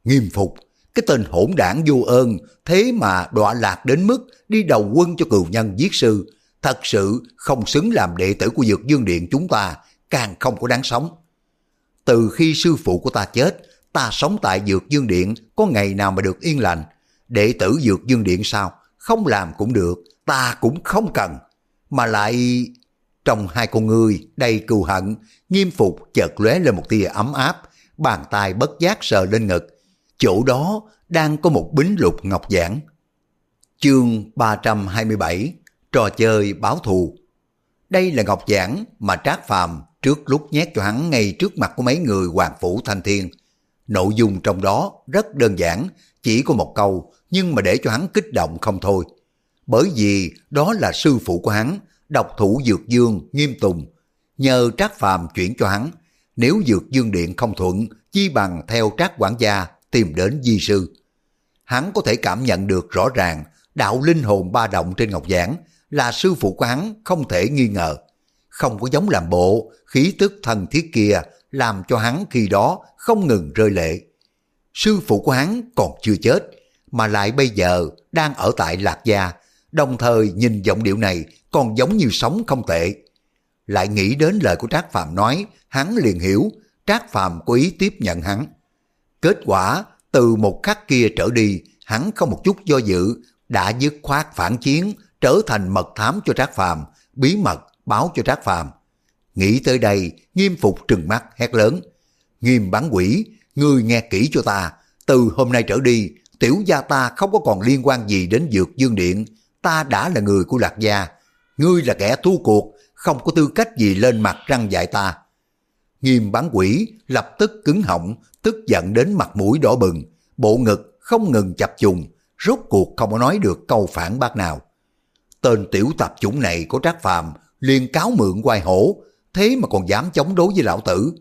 Nghiêm phục, cái tên hỗn đảng vô ơn, thế mà đọa lạc đến mức đi đầu quân cho cừu nhân giết sư. Thật sự không xứng làm đệ tử của Dược Dương Điện chúng ta, càng không có đáng sống. Từ khi sư phụ của ta chết, ta sống tại Dược Dương Điện có ngày nào mà được yên lành. Đệ tử Dược Dương Điện sao? Không làm cũng được, ta cũng không cần. Mà lại... Trong hai con người đầy cừu hận, nghiêm phục chợt lóe lên một tia ấm áp, bàn tay bất giác sờ lên ngực. Chỗ đó đang có một bính lục ngọc giản. Chương 327 Trò chơi báo thù Đây là ngọc giản mà Trác Phàm trước lúc nhét cho hắn ngay trước mặt của mấy người Hoàng Phủ Thanh Thiên. Nội dung trong đó rất đơn giản, chỉ có một câu nhưng mà để cho hắn kích động không thôi. Bởi vì đó là sư phụ của hắn, độc thủ Dược Dương Nghiêm Tùng. Nhờ Trác Phàm chuyển cho hắn, nếu Dược Dương Điện không thuận, chi bằng theo Trác quản gia tìm đến di sư. Hắn có thể cảm nhận được rõ ràng đạo linh hồn ba động trên ngọc giảng là sư phụ của hắn không thể nghi ngờ. Không có giống làm bộ, khí tức thần thiết kia làm cho hắn khi đó không ngừng rơi lệ. Sư phụ của hắn còn chưa chết, mà lại bây giờ đang ở tại Lạc Gia, đồng thời nhìn giọng điệu này còn giống như sống không tệ. Lại nghĩ đến lời của Trác phạm nói, hắn liền hiểu, Trác phạm có ý tiếp nhận hắn. Kết quả, từ một khắc kia trở đi, hắn không một chút do dự, đã dứt khoát phản chiến, trở thành mật thám cho Trác Phàm, bí mật báo cho Trác Phàm. Nghĩ tới đây, nghiêm phục trừng mắt hét lớn. Nghiêm bán quỷ, ngươi nghe kỹ cho ta, từ hôm nay trở đi, tiểu gia ta không có còn liên quan gì đến dược dương điện, ta đã là người của lạc gia. Ngươi là kẻ thua cuộc, không có tư cách gì lên mặt răng dạy ta. Nghiêm bán quỷ lập tức cứng họng, tức giận đến mặt mũi đỏ bừng, bộ ngực không ngừng chập trùng, rốt cuộc không có nói được câu phản bác nào. Tên tiểu tập chủng này của trác phàm, liền cáo mượn quay hổ, thế mà còn dám chống đối với lão tử.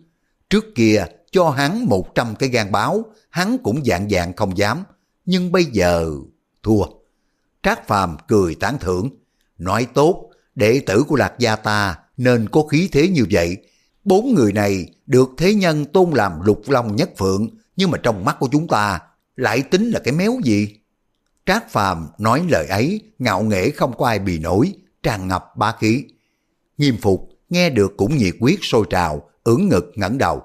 Trước kia cho hắn một trăm cái gan báo, hắn cũng dạng dạng không dám, nhưng bây giờ thua. Trác Phàm cười tán thưởng, nói tốt, đệ tử của Lạc Gia ta nên có khí thế như vậy. Bốn người này được thế nhân tôn làm lục long nhất phượng, nhưng mà trong mắt của chúng ta lại tính là cái méo gì? Trác Phàm nói lời ấy, ngạo nghễ không có ai bì nổi, tràn ngập bá khí. Nghiêm phục, nghe được cũng nhiệt quyết sôi trào, ưỡn ngực ngẩng đầu.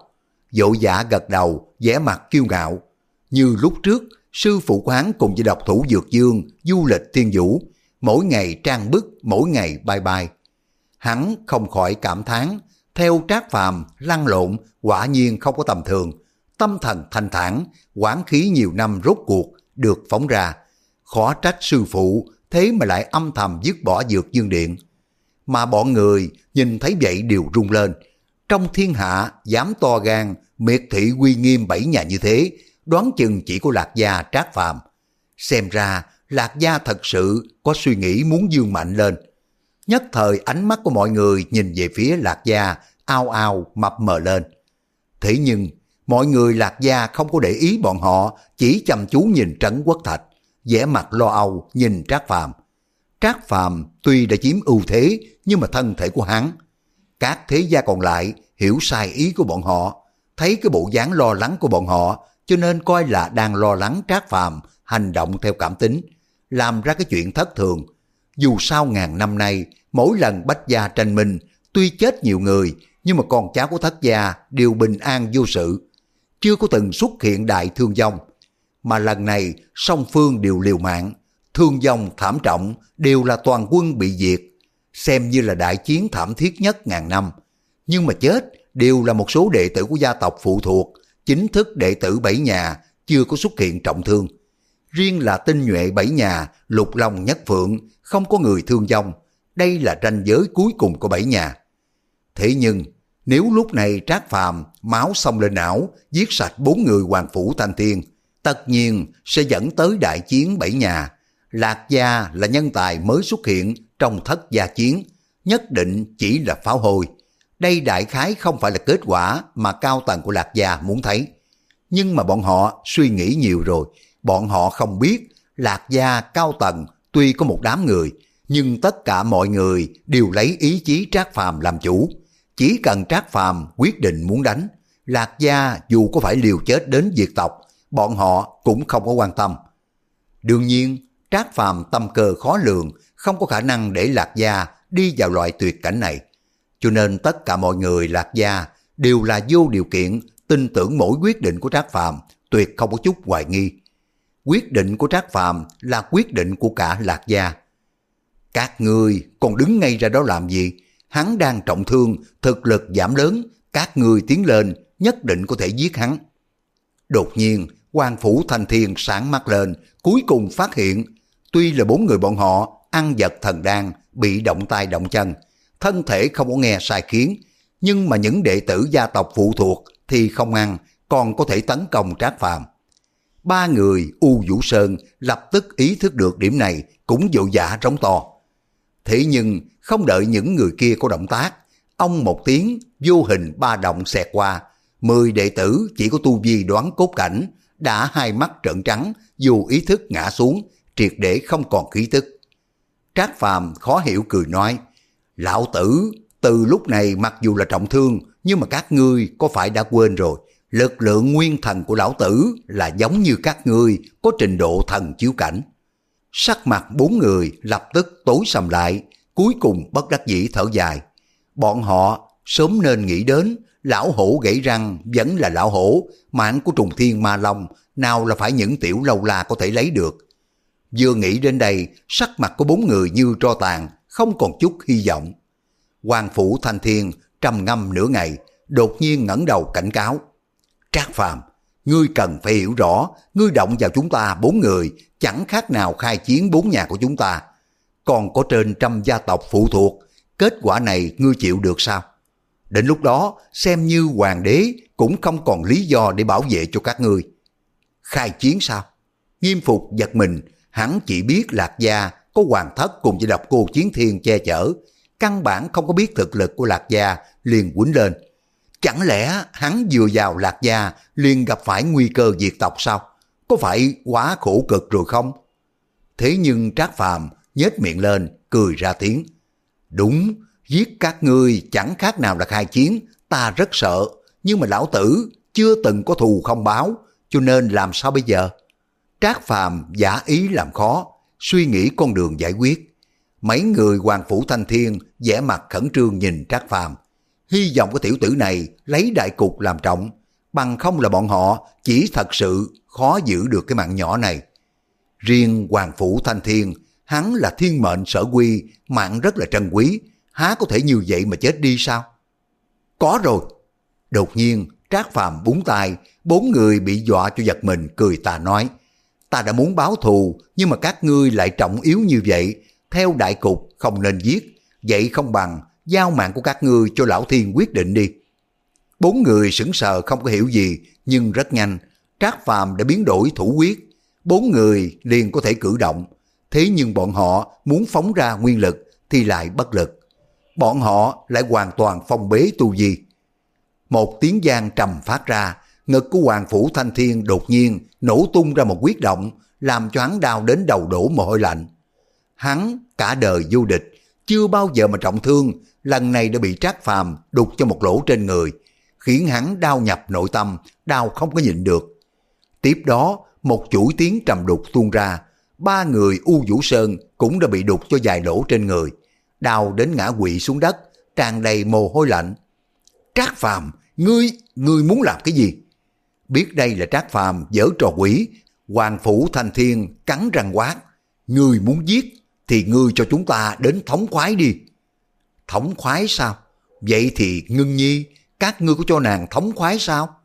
Dỗ giả gật đầu, vẻ mặt kiêu ngạo. Như lúc trước, sư phụ quán cùng với độc thủ Dược Dương du lịch thiên vũ, mỗi ngày trang bức, mỗi ngày bay bay. Hắn không khỏi cảm thán, theo trác phàm, lăn lộn, quả nhiên không có tầm thường. Tâm thần thanh thản, quán khí nhiều năm rốt cuộc, được phóng ra. Khó trách sư phụ, thế mà lại âm thầm dứt bỏ dược dương điện. Mà bọn người nhìn thấy vậy đều rung lên. Trong thiên hạ, dám to gan, miệt thị quy nghiêm bảy nhà như thế, đoán chừng chỉ có Lạc Gia trác phàm. Xem ra, Lạc Gia thật sự có suy nghĩ muốn dương mạnh lên. Nhất thời ánh mắt của mọi người nhìn về phía Lạc Gia, ao ao mập mờ lên. Thế nhưng, mọi người Lạc Gia không có để ý bọn họ, chỉ chăm chú nhìn Trấn Quốc Thạch, vẻ mặt lo âu nhìn Trác Phàm. Trác Phàm tuy đã chiếm ưu thế, nhưng mà thân thể của hắn. Các thế gia còn lại hiểu sai ý của bọn họ, thấy cái bộ dáng lo lắng của bọn họ, cho nên coi là đang lo lắng Trác Phàm hành động theo cảm tính, làm ra cái chuyện thất thường. Dù sao ngàn năm nay, mỗi lần bách gia tranh minh, tuy chết nhiều người, nhưng mà con cháu của thất gia đều bình an vô sự. Chưa có từng xuất hiện đại thương vong. Mà lần này, song phương đều liều mạng, thương vong thảm trọng đều là toàn quân bị diệt, xem như là đại chiến thảm thiết nhất ngàn năm. Nhưng mà chết đều là một số đệ tử của gia tộc phụ thuộc, chính thức đệ tử bảy nhà chưa có xuất hiện trọng thương. Riêng là tinh nhuệ bảy nhà, lục long nhất phượng, không có người thương vong. Đây là ranh giới cuối cùng của bảy nhà. Thế nhưng, nếu lúc này trác phàm máu xông lên não, giết sạch bốn người hoàng phủ thanh thiên, tất nhiên sẽ dẫn tới đại chiến bảy nhà. Lạc Gia là nhân tài mới xuất hiện trong thất gia chiến, nhất định chỉ là pháo hồi. Đây đại khái không phải là kết quả mà cao tầng của Lạc Gia muốn thấy. Nhưng mà bọn họ suy nghĩ nhiều rồi, bọn họ không biết Lạc Gia cao tầng tuy có một đám người, nhưng tất cả mọi người đều lấy ý chí Trác Phàm làm chủ. Chỉ cần Trác Phàm quyết định muốn đánh, Lạc Gia dù có phải liều chết đến diệt tộc, bọn họ cũng không có quan tâm. Đương nhiên, Trác Phàm tâm cơ khó lường, không có khả năng để Lạc Gia đi vào loại tuyệt cảnh này. Cho nên tất cả mọi người Lạc Gia đều là vô điều kiện tin tưởng mỗi quyết định của Trác Phàm tuyệt không có chút hoài nghi. Quyết định của Trác Phàm là quyết định của cả Lạc Gia. Các ngươi còn đứng ngay ra đó làm gì? Hắn đang trọng thương, thực lực giảm lớn, các ngươi tiến lên nhất định có thể giết hắn. Đột nhiên, quan phủ thanh thiên sáng mắt lên, cuối cùng phát hiện, tuy là bốn người bọn họ ăn vật thần đan, bị động tay động chân, thân thể không có nghe sai khiến, nhưng mà những đệ tử gia tộc phụ thuộc thì không ăn, còn có thể tấn công trác phàm. Ba người U Vũ Sơn lập tức ý thức được điểm này cũng vội vã trống to. Thế nhưng không đợi những người kia có động tác, ông một tiếng vô hình ba động xẹt qua, mười đệ tử chỉ có tu vi đoán cốt cảnh, đã hai mắt trợn trắng, dù ý thức ngã xuống, triệt để không còn khí tức. Trác Phàm khó hiểu cười nói, Lão tử, từ lúc này mặc dù là trọng thương, nhưng mà các ngươi có phải đã quên rồi, lực lượng nguyên thần của lão tử là giống như các ngươi có trình độ thần chiếu cảnh. Sắc mặt bốn người lập tức tối sầm lại, cuối cùng bất đắc dĩ thở dài. Bọn họ sớm nên nghĩ đến lão hổ gãy răng vẫn là lão hổ, mạng của trùng thiên ma long, nào là phải những tiểu lâu la có thể lấy được. Vừa nghĩ đến đây, sắc mặt của bốn người như tro tàn, không còn chút hy vọng. Hoàng phủ thanh thiên trầm ngâm nửa ngày, đột nhiên ngẩng đầu cảnh cáo. Trác Phàm, ngươi cần phải hiểu rõ, ngươi động vào chúng ta bốn người, chẳng khác nào khai chiến bốn nhà của chúng ta. Còn có trên trăm gia tộc phụ thuộc, kết quả này ngươi chịu được sao? Đến lúc đó, xem như hoàng đế cũng không còn lý do để bảo vệ cho các ngươi. Khai chiến sao? Nghiêm phục giật mình, hắn chỉ biết Lạc Gia có hoàng thất cùng với độc cô Chiến Thiên che chở, căn bản không có biết thực lực của Lạc Gia liền quýnh lên. Chẳng lẽ hắn vừa vào Lạc Gia liền gặp phải nguy cơ diệt tộc sao? Có phải quá khổ cực rồi không? Thế nhưng Trác Phàm nhếch miệng lên, cười ra tiếng. Đúng, giết các ngươi chẳng khác nào là khai chiến, ta rất sợ, nhưng mà lão tử chưa từng có thù không báo, cho nên làm sao bây giờ? Trác Phàm giả ý làm khó, suy nghĩ con đường giải quyết. Mấy người hoàng phủ thanh thiên vẻ mặt khẩn trương nhìn Trác Phàm hy vọng của tiểu tử này lấy đại cục làm trọng, bằng không là bọn họ chỉ thật sự khó giữ được cái mạng nhỏ này. Riêng Hoàng Phủ Thanh Thiên, hắn là thiên mệnh sở quy, mạng rất là trân quý, há có thể như vậy mà chết đi sao? Có rồi. Đột nhiên, Trác Phàm búng tay, bốn người bị dọa cho giật mình cười tà nói, ta đã muốn báo thù, nhưng mà các ngươi lại trọng yếu như vậy, theo đại cục không nên giết, vậy không bằng giao mạng của các ngươi cho lão thiên quyết định đi. Bốn người sững sờ không có hiểu gì, nhưng rất nhanh, Trác Phàm đã biến đổi thủ quyết. Bốn người liền có thể cử động, thế nhưng bọn họ muốn phóng ra nguyên lực thì lại bất lực. Bọn họ lại hoàn toàn phong bế tu di. Một tiếng giang trầm phát ra, ngực của Hoàng Phủ Thanh Thiên đột nhiên nổ tung ra một quyết động, làm cho hắn đau đến đầu đổ mồ hôi lạnh. Hắn cả đời vô địch, chưa bao giờ mà trọng thương, lần này đã bị Trác Phàm đục cho một lỗ trên người, khiến hắn đau nhập nội tâm, đau không có nhịn được. Tiếp đó, một chuỗi tiếng trầm đục tuôn ra, ba người U Vũ Sơn cũng đã bị đục cho vài lỗ trên người, đau đến ngã quỵ xuống đất, tràn đầy mồ hôi lạnh. Trác Phàm, ngươi, ngươi muốn làm cái gì? Biết đây là Trác Phàm giở trò quỷ, Hoàng Phủ Thanh Thiên cắn răng quát. Ngươi muốn giết, thì ngươi cho chúng ta đến thống khoái đi. Thống khoái sao? Vậy thì ngưng nhi, các ngươi có cho nàng thống khoái sao?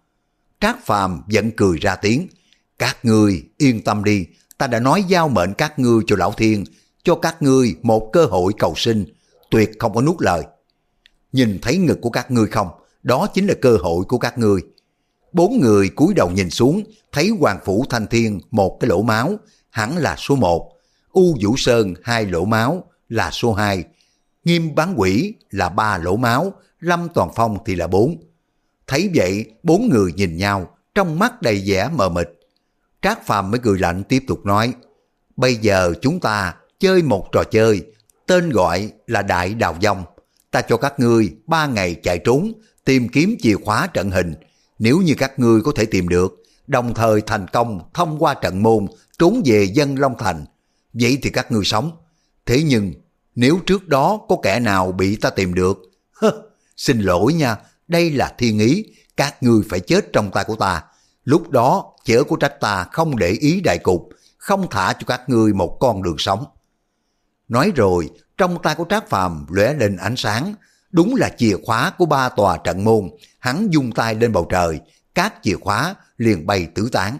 Trác Phàm vẫn cười ra tiếng. Các ngươi yên tâm đi, ta đã nói giao mệnh các ngươi cho Lão Thiên, cho các ngươi một cơ hội cầu sinh, tuyệt không có nuốt lời. Nhìn thấy ngực của các ngươi không? Đó chính là cơ hội của các ngươi. Bốn người cúi đầu nhìn xuống, thấy Hoàng Phủ Thanh Thiên một cái lỗ máu, hẳn là số một. U Vũ Sơn hai lỗ máu là số 2, Nghiêm Bán Quỷ là ba lỗ máu, Lâm Toàn Phong thì là bốn. Thấy vậy, bốn người nhìn nhau, trong mắt đầy vẻ mờ mịt. Trác Phàm mới cười lạnh tiếp tục nói, bây giờ chúng ta chơi một trò chơi, tên gọi là Đại Đào Dông. Ta cho các ngươi ba ngày chạy trốn, tìm kiếm chìa khóa trận hình. Nếu như các ngươi có thể tìm được, đồng thời thành công thông qua trận môn trốn về dân Long Thành, vậy thì các ngươi sống. Thế nhưng, nếu trước đó có kẻ nào bị ta tìm được, hơ, xin lỗi nha, đây là thiên ý, các ngươi phải chết trong tay của ta. Lúc đó, chớ của trách ta không để ý đại cục, không thả cho các ngươi một con đường sống. Nói rồi, trong tay của Trác Phàm lóe lên ánh sáng, đúng là chìa khóa của ba tòa trận môn, hắn dung tay lên bầu trời, các chìa khóa liền bay tứ tán.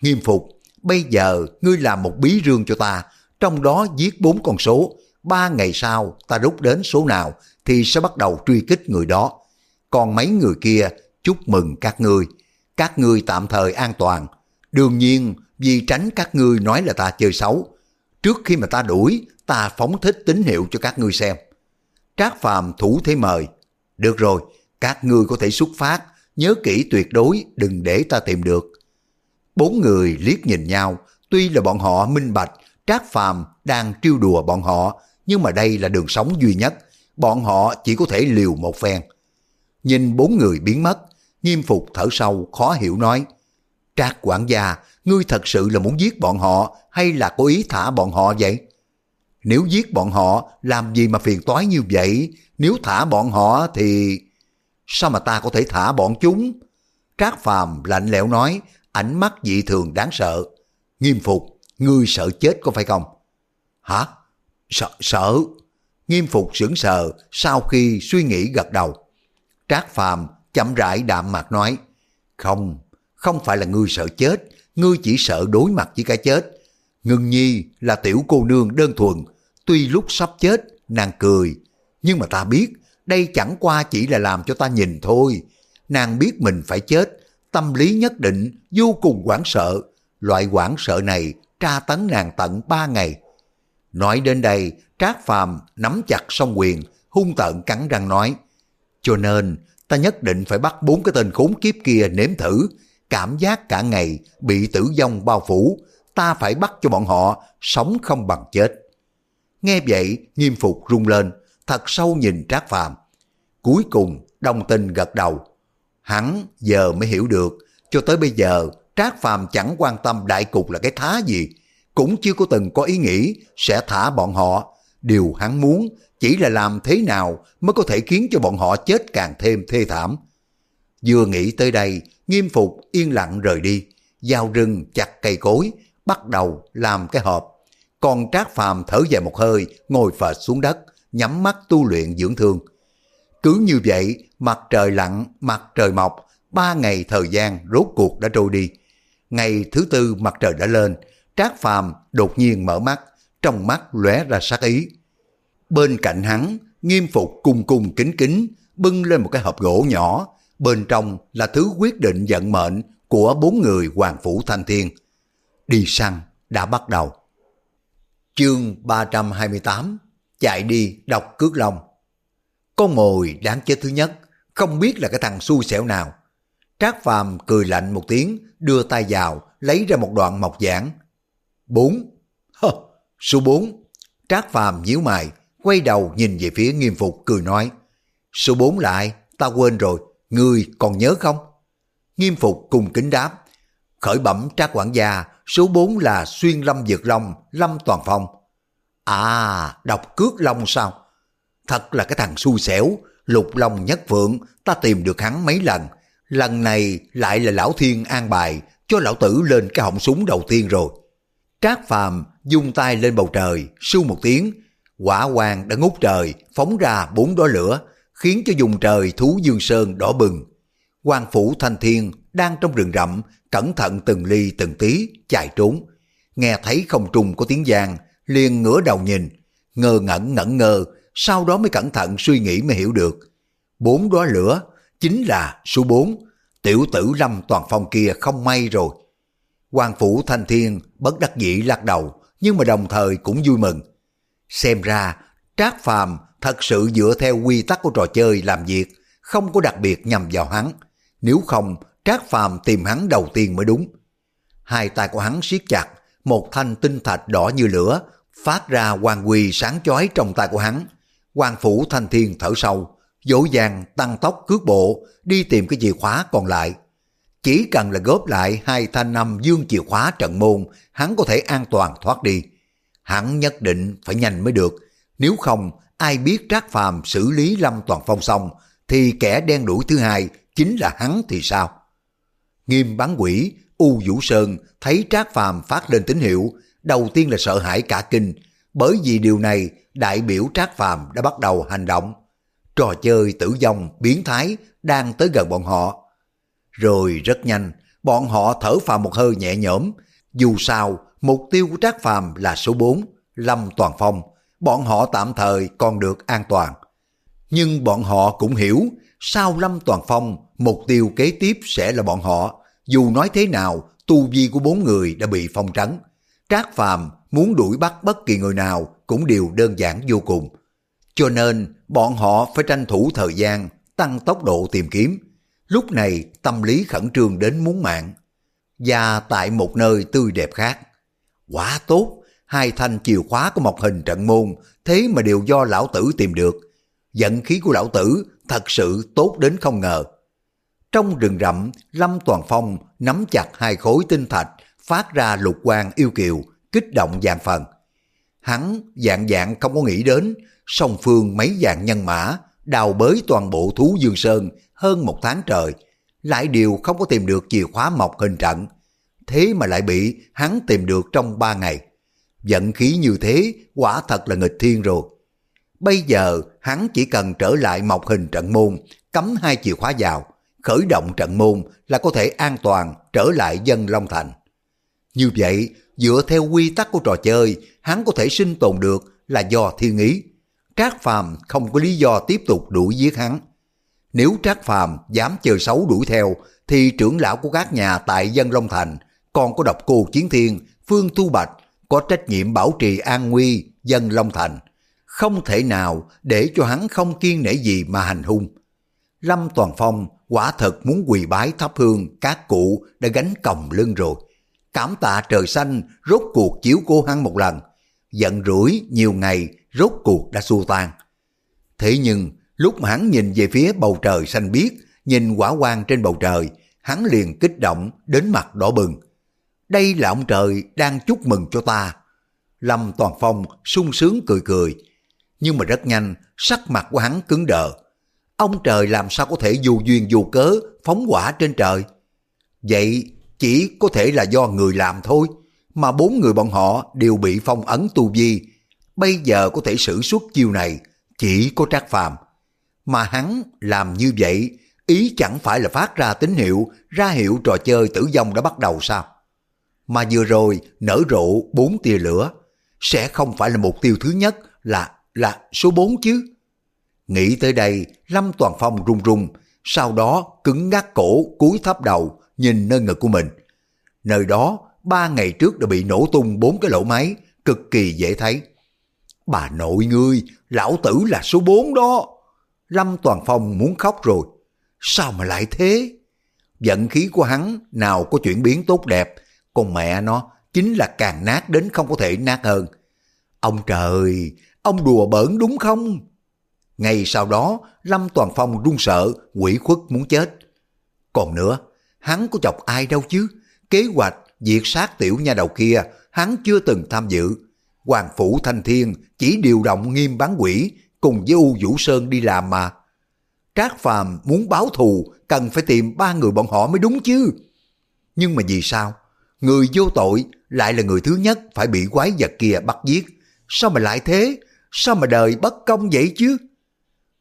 Nghiêm phục, bây giờ ngươi làm một bí rương cho ta, trong đó viết bốn con số, ba ngày sau ta rút đến số nào thì sẽ bắt đầu truy kích người đó. Còn mấy người kia, chúc mừng các ngươi, các ngươi tạm thời an toàn. Đương nhiên, vì tránh các ngươi nói là ta chơi xấu, trước khi mà ta đuổi, ta phóng thích tín hiệu cho các ngươi xem. Trác Phàm thủ thế mời. Được rồi, các ngươi có thể xuất phát, nhớ kỹ tuyệt đối đừng để ta tìm được. Bốn người liếc nhìn nhau, tuy là bọn họ minh bạch, Trác Phàm đang trêu đùa bọn họ, nhưng mà đây là đường sống duy nhất, bọn họ chỉ có thể liều một phen. Nhìn bốn người biến mất, nghiêm phục thở sâu khó hiểu nói, Trác quản gia, ngươi thật sự là muốn giết bọn họ hay là cố ý thả bọn họ vậy? Nếu giết bọn họ, làm gì mà phiền toái như vậy? Nếu thả bọn họ thì... Sao mà ta có thể thả bọn chúng? Trác Phàm lạnh lẽo nói, ánh mắt dị thường đáng sợ. Nghiêm phục, ngươi sợ chết có phải không? Hả? Sợ, sợ. Nghiêm phục sững sờ sau khi suy nghĩ gật đầu. Trác Phàm chậm rãi đạm mạc nói, không, không phải là ngươi sợ chết, ngươi chỉ sợ đối mặt với cái chết. Ngưng Nhi là tiểu cô nương đơn thuần, tuy lúc sắp chết, nàng cười, nhưng mà ta biết đây chẳng qua chỉ là làm cho ta nhìn thôi. Nàng biết mình phải chết, tâm lý nhất định vô cùng hoảng sợ. Loại hoảng sợ này tra tấn nàng tận ba ngày. Nói đến đây, Trác Phàm nắm chặt song quyền, hung tợn cắn răng nói. Cho nên, ta nhất định phải bắt bốn cái tên khốn kiếp kia nếm thử, cảm giác cả ngày bị tử vong bao phủ, ta phải bắt cho bọn họ sống không bằng chết. Nghe vậy, nghiêm phục rung lên, thật sâu nhìn Trác Phàm. Cuối cùng, đồng tình gật đầu. Hắn giờ mới hiểu được, cho tới bây giờ, Trác Phàm chẳng quan tâm đại cục là cái thá gì, cũng chưa có từng có ý nghĩ sẽ thả bọn họ. Điều hắn muốn chỉ là làm thế nào mới có thể khiến cho bọn họ chết càng thêm thê thảm. Vừa nghĩ tới đây, nghiêm phục yên lặng rời đi, giao rừng chặt cây cối, bắt đầu làm cái hộp. Còn Trác Phàm thở dài một hơi, ngồi phệt xuống đất, nhắm mắt tu luyện dưỡng thương. Cứ như vậy, mặt trời lặn, mặt trời mọc, ba ngày thời gian rốt cuộc đã trôi đi. Ngày thứ tư mặt trời đã lên, Trác Phàm đột nhiên mở mắt, trong mắt lóe ra sắc ý. Bên cạnh hắn, nghiêm phục cung cung kính kính, bưng lên một cái hộp gỗ nhỏ, bên trong là thứ quyết định vận mệnh của bốn người Hoàng Phủ Thanh Thiên. Đi săn đã bắt đầu. Chương 328 Chạy đi đọc cước lòng con mồi đáng chết thứ nhất, không biết là cái thằng xui xẻo nào. Trác Phàm cười lạnh một tiếng, đưa tay vào, lấy ra một đoạn mộc giảng. Bốn. Hơ, số bốn. Trác Phàm nhíu mày, quay đầu nhìn về phía nghiêm phục cười nói. Số bốn lại, ta quên rồi, ngươi còn nhớ không? Nghiêm phục cùng kính đáp. Khởi bẩm trác quản gia, số bốn là xuyên lâm dược long, lâm toàn phong. À, đọc cước long sao? Thật là cái thằng xui xẻo, lục long nhất vượng, ta tìm được hắn mấy lần. Lần này lại là lão thiên an bài, cho lão tử lên cái họng súng đầu tiên rồi. Trác phàm dung tay lên bầu trời, sưu một tiếng, quả hoàng đã ngút trời, phóng ra bốn đóa lửa, khiến cho vùng trời thú dương sơn đỏ bừng. Hoàng phủ thanh thiên đang trong rừng rậm, cẩn thận từng ly từng tí, chạy trốn. Nghe thấy không trùng có tiếng giang, liền ngửa đầu nhìn, ngơ ngẩn ngẩn ngơ, sau đó mới cẩn thận suy nghĩ mới hiểu được. Bốn đóa lửa, chính là số bốn, tiểu tử lâm toàn phong kia không may rồi. Hoàng phủ thanh thiên bất đắc dĩ lắc đầu, nhưng mà đồng thời cũng vui mừng. Xem ra, Trác Phàm thật sự dựa theo quy tắc của trò chơi làm việc, không có đặc biệt nhằm vào hắn. Nếu không, Trác Phàm tìm hắn đầu tiên mới đúng. Hai tay của hắn siết chặt, một thanh tinh thạch đỏ như lửa, phát ra quang quy sáng chói trong tay của hắn. Quan phủ thanh thiên thở sâu, dỗ dàng tăng tốc cước bộ, đi tìm cái chìa khóa còn lại. Chỉ cần là góp lại hai thanh năm dương chìa khóa trận môn, hắn có thể an toàn thoát đi. Hắn nhất định phải nhanh mới được, nếu không ai biết Trác Phàm xử lý Lâm Toàn Phong xong, thì kẻ đen đuổi thứ hai chính là hắn thì sao? Nghiêm bán quỷ, U Vũ Sơn thấy Trác Phàm phát lên tín hiệu, đầu tiên là sợ hãi cả kinh, bởi vì điều này đại biểu Trác Phàm đã bắt đầu hành động. Trò chơi tử vong biến thái đang tới gần bọn họ. Rồi rất nhanh, bọn họ thở phào một hơi nhẹ nhõm. Dù sao, mục tiêu của Trác Phàm là số 4, Lâm Toàn Phong. Bọn họ tạm thời còn được an toàn. Nhưng bọn họ cũng hiểu, sau Lâm Toàn Phong, mục tiêu kế tiếp sẽ là bọn họ. Dù nói thế nào, tu vi của bốn người đã bị phong trắng. Trác Phàm muốn đuổi bắt bất kỳ người nào cũng đều đơn giản vô cùng. Cho nên, bọn họ phải tranh thủ thời gian, tăng tốc độ tìm kiếm. Lúc này, tâm lý khẩn trương đến muốn mạng. Và tại một nơi tươi đẹp khác. Quá tốt, hai thanh chìa khóa của một hình trận môn, thế mà đều do lão tử tìm được. Vận khí của lão tử thật sự tốt đến không ngờ. Trong rừng rậm, Lâm Toàn Phong nắm chặt hai khối tinh thạch, phát ra lục quang yêu kiều, kích động dạng phần. Hắn dạng dạng không có nghĩ đến, song phương mấy dạng nhân mã, đào bới toàn bộ thú dương sơn hơn một tháng trời, lại đều không có tìm được chìa khóa mọc hình trận. Thế mà lại bị hắn tìm được trong ba ngày. Vận khí như thế quả thật là nghịch thiên rồi. Bây giờ hắn chỉ cần trở lại mọc hình trận môn, cắm hai chìa khóa vào, khởi động trận môn là có thể an toàn trở lại dân Long Thành. Như vậy, dựa theo quy tắc của trò chơi, hắn có thể sinh tồn được là do thiên ý. Trác Phàm không có lý do tiếp tục đuổi giết hắn. Nếu Trác Phàm dám chơi xấu đuổi theo, thì trưởng lão của các nhà tại dân Long Thành, còn có độc cô Chiến Thiên, Phương Thu Bạch, có trách nhiệm bảo trì an nguy dân Long Thành. Không thể nào để cho hắn không kiên nể gì mà hành hung. Lâm Toàn Phong quả thật muốn quỳ bái thắp hương các cụ đã gánh còng lưng rồi. Cảm tạ trời xanh rốt cuộc chiếu cô hắn một lần. Giận rủi nhiều ngày rốt cuộc đã xua tan. Thế nhưng lúc mà hắn nhìn về phía bầu trời xanh biếc, nhìn quả quang trên bầu trời, hắn liền kích động đến mặt đỏ bừng. Đây là ông trời đang chúc mừng cho ta. Lâm Toàn Phong sung sướng cười cười, nhưng mà rất nhanh sắc mặt của hắn cứng đờ Ông trời làm sao có thể dù duyên dù cớ phóng quả trên trời? Vậy chỉ có thể là do người làm thôi, mà bốn người bọn họ đều bị phong ấn tu vi. Bây giờ có thể sử xuất chiêu này, chỉ có trác phàm. Mà hắn làm như vậy, ý chẳng phải là phát ra tín hiệu, ra hiệu trò chơi tử vong đã bắt đầu sao? Mà vừa rồi nở rộ bốn tia lửa, sẽ không phải là mục tiêu thứ nhất là là số 4 chứ. Nghĩ tới đây, Lâm Toàn Phong run run, sau đó cứng ngắc cổ cúi thấp đầu, nhìn nơi ngực của mình. Nơi đó, ba ngày trước đã bị nổ tung bốn cái lỗ máy, cực kỳ dễ thấy. Bà nội ngươi, lão tử là số 4 đó. Lâm Toàn Phong muốn khóc rồi. Sao mà lại thế? Giận khí của hắn nào có chuyển biến tốt đẹp, còn mẹ nó chính là càng nát đến không có thể nát hơn. Ông trời, ông đùa bỡn đúng không? Ngay sau đó, Lâm Toàn Phong run sợ, quỷ khuất muốn chết. Còn nữa, hắn có chọc ai đâu chứ? Kế hoạch diệt sát tiểu nha đầu kia, hắn chưa từng tham dự. Hoàng Phủ Thanh Thiên chỉ điều động nghiêm bán quỷ cùng với U Vũ Sơn đi làm mà. Trác Phàm muốn báo thù cần phải tìm ba người bọn họ mới đúng chứ. Nhưng mà vì sao? Người vô tội lại là người thứ nhất phải bị quái vật kia bắt giết. Sao mà lại thế? Sao mà đời bất công vậy chứ?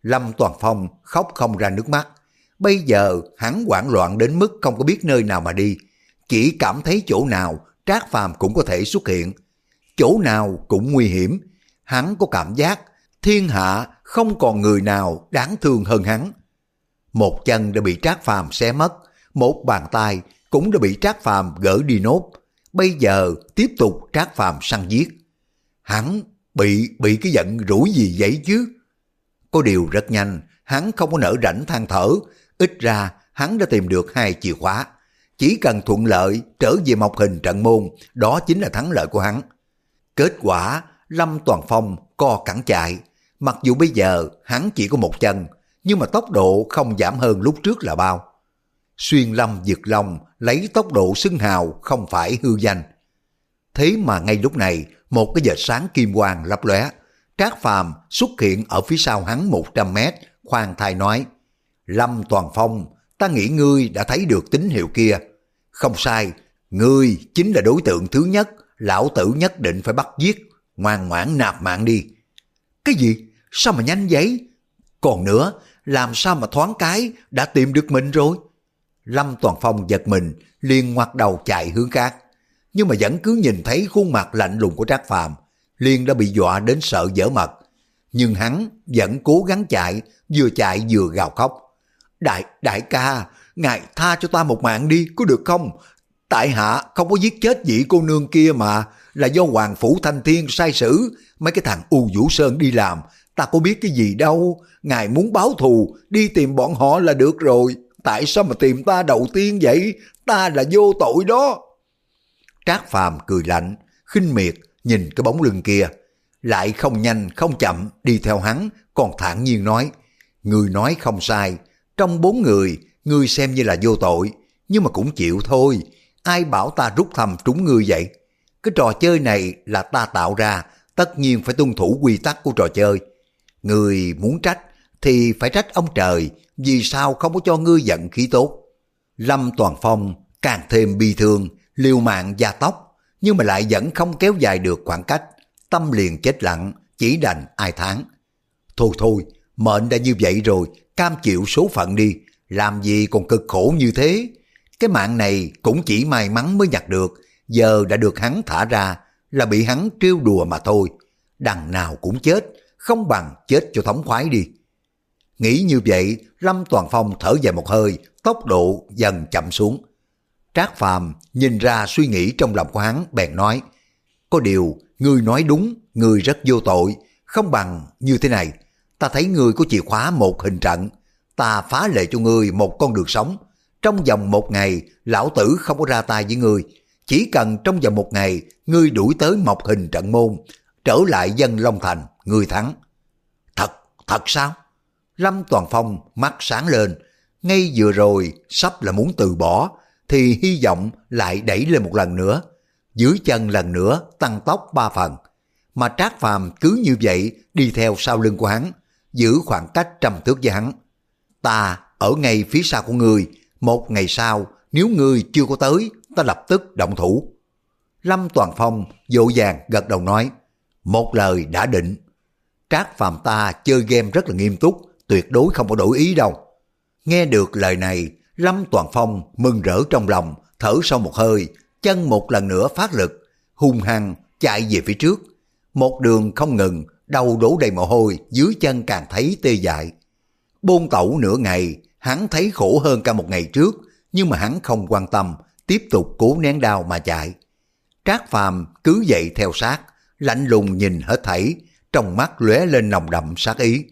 Lâm Toàn Phong khóc không ra nước mắt. Bây giờ hắn hoảng loạn đến mức không có biết nơi nào mà đi. Chỉ cảm thấy chỗ nào Trác Phàm cũng có thể xuất hiện. Chỗ nào cũng nguy hiểm. Hắn có cảm giác thiên hạ không còn người nào đáng thương hơn hắn. Một chân đã bị Trác Phàm xé mất, một bàn tay cũng đã bị Trác Phàm gỡ đi nốt. bây giờ tiếp tục trác phàm săn giết. Hắn bị bị cái giận rủi gì vậy chứ? Có điều rất nhanh, hắn không có nở rảnh than thở, ít ra hắn đã tìm được hai chìa khóa. Chỉ cần thuận lợi trở về mọc hình trận môn, đó chính là thắng lợi của hắn. Kết quả, Lâm Toàn Phong co cẳng chạy. Mặc dù bây giờ hắn chỉ có một chân, nhưng mà tốc độ không giảm hơn lúc trước là bao. Xuyên lâm giật long lấy tốc độ xưng hào không phải hư danh. Thế mà ngay lúc này, một cái vệt sáng kim quang lấp lóe, Trác Phàm xuất hiện ở phía sau hắn 100 mét, khoan thai nói, Lâm Toàn Phong, ta nghĩ ngươi đã thấy được tín hiệu kia. Không sai, ngươi chính là đối tượng thứ nhất, lão tử nhất định phải bắt giết, ngoan ngoãn nạp mạng đi. Cái gì? Sao mà nhanh vậy? Còn nữa, làm sao mà thoáng cái đã tìm được mình rồi? Lâm Toàn Phong giật mình, liền ngoặt đầu chạy hướng khác. Nhưng mà vẫn cứ nhìn thấy khuôn mặt lạnh lùng của Trác Phàm liền đã bị dọa đến sợ dở mật. Nhưng hắn vẫn cố gắng chạy, vừa chạy vừa gào khóc. Đại, đại ca, ngài tha cho ta một mạng đi, có được không? Tại hạ không có giết chết vị cô nương kia mà, là do Hoàng Phủ Thanh Thiên sai xử. Mấy cái thằng U Vũ Sơn đi làm, ta có biết cái gì đâu, ngài muốn báo thù, đi tìm bọn họ là được rồi, tại sao mà tìm ta đầu tiên vậy, ta là vô tội đó. Trác Phàm cười lạnh, khinh miệt, nhìn cái bóng lưng kia, lại không nhanh không chậm đi theo hắn, còn thản nhiên nói, người nói không sai, trong bốn người, ngươi xem như là vô tội, nhưng mà cũng chịu thôi, ai bảo ta rút thầm trúng ngươi vậy? Cái trò chơi này là ta tạo ra, tất nhiên phải tuân thủ quy tắc của trò chơi. Người muốn trách thì phải trách ông trời, vì sao không có cho ngươi giận khí tốt. Lâm Toàn Phong càng thêm bi thương, liều mạng gia tóc, nhưng mà lại vẫn không kéo dài được khoảng cách. Tâm liền chết lặng, chỉ đành ai tháng. Thôi thôi, mệnh đã như vậy rồi, cam chịu số phận đi, làm gì còn cực khổ như thế. Cái mạng này cũng chỉ may mắn mới nhặt được, giờ đã được hắn thả ra, là bị hắn trêu đùa mà thôi. Đằng nào cũng chết, không bằng chết cho thống khoái đi. Nghĩ như vậy, Lâm Toàn Phong thở dài một hơi, tốc độ dần chậm xuống. Trác Phàm nhìn ra suy nghĩ trong lòng của hắn, bèn nói, có điều, ngươi nói đúng, ngươi rất vô tội, không bằng như thế này, ta thấy ngươi có chìa khóa một hình trận, ta phá lệ cho ngươi một con đường sống. Trong vòng một ngày, lão tử không có ra tay với ngươi, chỉ cần trong vòng một ngày, ngươi đuổi tới một hình trận môn, trở lại dân Long Thành, ngươi thắng. Thật, thật sao? Lâm Toàn Phong mắt sáng lên, ngay vừa rồi sắp là muốn từ bỏ, thì hy vọng lại đẩy lên một lần nữa. Dưới chân lần nữa tăng tốc ba phần. Mà Trác Phàm cứ như vậy đi theo sau lưng của hắn, giữ khoảng cách trăm thước với hắn. Ta ở ngay phía sau của người. một ngày sau nếu người chưa có tới, ta lập tức động thủ. Lâm Toàn Phong dỗ dàng gật đầu nói, một lời đã định. Trác Phàm ta chơi game rất là nghiêm túc, tuyệt đối không có đổi ý đâu. Nghe được lời này, Lâm Toàn Phong mừng rỡ trong lòng, thở sâu một hơi, chân một lần nữa phát lực, hung hăng chạy về phía trước. Một đường không ngừng, đầu đổ đầy mồ hôi, dưới chân càng thấy tê dại. Bôn tẩu nửa ngày, hắn thấy khổ hơn cả một ngày trước, nhưng mà hắn không quan tâm, tiếp tục cố nén đau mà chạy. Trác Phàm cứ dậy theo sát, lạnh lùng nhìn hết thảy, trong mắt lóe lên nồng đậm sát ý.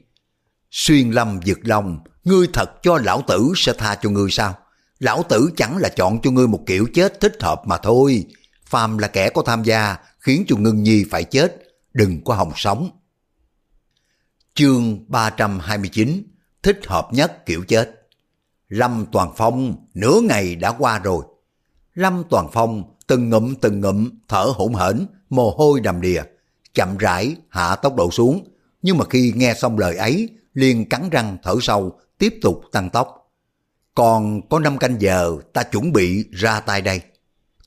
Xuyên lâm giật lòng, ngươi thật cho lão tử sẽ tha cho ngươi sao? Lão tử chẳng là chọn cho ngươi một kiểu chết thích hợp mà thôi. Phàm là kẻ có tham gia, khiến cho ngưng nhi phải chết, đừng có hòng sống. Chương 329 Thích hợp nhất kiểu chết Lâm Toàn Phong nửa ngày đã qua rồi. Lâm Toàn Phong từng ngụm từng ngụm thở hổn hển, mồ hôi đầm đìa, chậm rãi hạ tốc độ xuống. Nhưng mà khi nghe xong lời ấy, liền cắn răng thở sâu, tiếp tục tăng tốc. Còn có năm canh giờ ta chuẩn bị ra tay đây.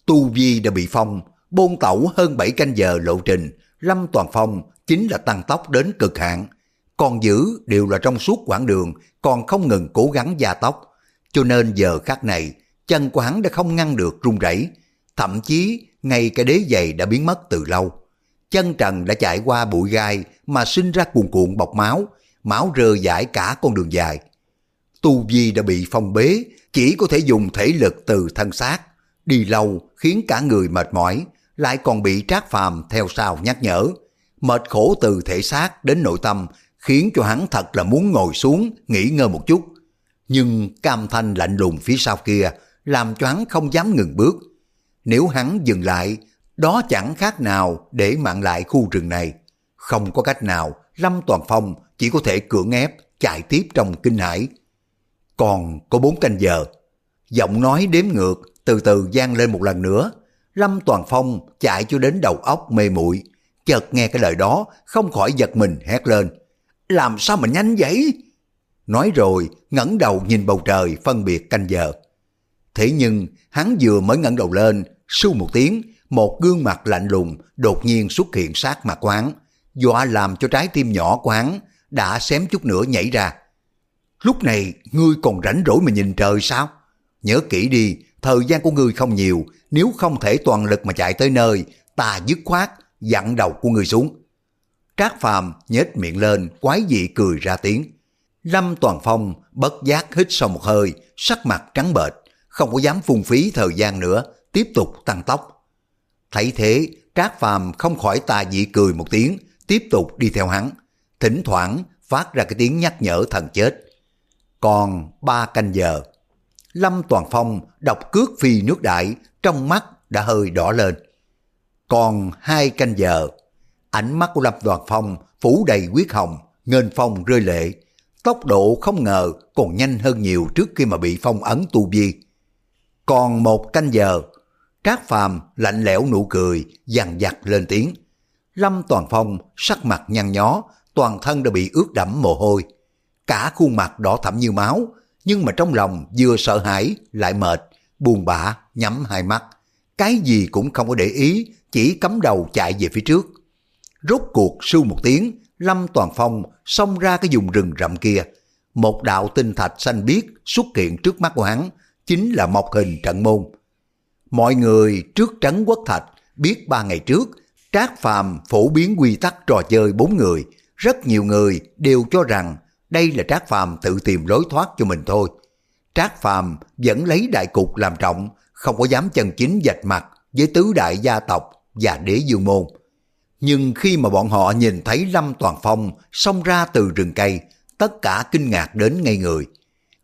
Tu Vi đã bị phong, bôn tẩu hơn 7 canh giờ lộ trình, Lâm Toàn Phong chính là tăng tốc đến cực hạn. Còn giữ đều là trong suốt quãng đường, còn không ngừng cố gắng gia tốc. Cho nên giờ khắc này, chân của hắn đã không ngăn được run rẩy, thậm chí ngay cái đế giày đã biến mất từ lâu. Chân trần đã chạy qua bụi gai mà sinh ra cuồn cuộn bọc máu, máu rơi dãi cả con đường dài. Tu Vi đã bị phong bế, chỉ có thể dùng thể lực từ thân xác, đi lâu khiến cả người mệt mỏi, lại còn bị Trác Phàm theo sau nhắc nhở. Mệt khổ từ thể xác đến nội tâm, khiến cho hắn thật là muốn ngồi xuống, nghỉ ngơi một chút. Nhưng cam thanh lạnh lùng phía sau kia, làm cho hắn không dám ngừng bước. Nếu hắn dừng lại, đó chẳng khác nào để mạng lại khu rừng này. Không có cách nào, Lâm Toàn Phong chỉ có thể cưỡng ép chạy tiếp trong kinh hải. Còn có bốn canh giờ. Giọng nói đếm ngược từ từ gian lên một lần nữa. Lâm Toàn Phong chạy cho đến đầu óc mê muội chợt nghe cái lời đó không khỏi giật mình hét lên. Làm sao mà nhanh vậy? Nói rồi ngẩng đầu nhìn bầu trời phân biệt canh giờ. Thế nhưng hắn vừa mới ngẩng đầu lên, sưu một tiếng, một gương mặt lạnh lùng đột nhiên xuất hiện sát mặt quán, dọa làm cho trái tim nhỏ của hắn đã xém chút nữa nhảy ra. Lúc này ngươi còn rảnh rỗi mà nhìn trời sao? Nhớ kỹ đi, thời gian của ngươi không nhiều, nếu không thể toàn lực mà chạy tới nơi, ta dứt khoát, dặn đầu của ngươi xuống. Trác Phàm nhếch miệng lên, quái dị cười ra tiếng. Lâm Toàn Phong bất giác hít sâu một hơi, sắc mặt trắng bệch, không có dám phung phí thời gian nữa, tiếp tục tăng tốc. Thấy thế, Trác Phàm không khỏi tà dị cười một tiếng, tiếp tục đi theo hắn, thỉnh thoảng phát ra cái tiếng nhắc nhở thần chết. Còn ba canh giờ, Lâm Toàn Phong đọc cước phi nước đại, trong mắt đã hơi đỏ lên. Còn hai canh giờ, ánh mắt của Lâm Toàn Phong phủ đầy huyết hồng, ngên phong rơi lệ. Tốc độ không ngờ còn nhanh hơn nhiều trước khi mà bị phong ấn tu vi. Còn một canh giờ, Trác Phàm lạnh lẽo nụ cười, dằn dặt lên tiếng. Lâm Toàn Phong sắc mặt nhăn nhó, toàn thân đã bị ướt đẫm mồ hôi. Cả khuôn mặt đỏ thẫm như máu, nhưng mà trong lòng vừa sợ hãi lại mệt, buồn bã, nhắm hai mắt. Cái gì cũng không có để ý, chỉ cắm đầu chạy về phía trước. Rốt cuộc sưu một tiếng, Lâm Toàn Phong xông ra cái vùng rừng rậm kia. Một đạo tinh thạch xanh biếc xuất hiện trước mắt của hắn, chính là mọc hình trận môn. Mọi người trước trấn quốc thạch biết ba ngày trước, Trác Phàm phổ biến quy tắc trò chơi bốn người. Rất nhiều người đều cho rằng đây là Trác Phàm tự tìm lối thoát cho mình thôi. Trác Phàm vẫn lấy đại cục làm trọng, không có dám chân chính dạch mặt với tứ đại gia tộc và đế dương môn. Nhưng khi mà bọn họ nhìn thấy Lâm Toàn Phong xông ra từ rừng cây, tất cả kinh ngạc đến ngay người.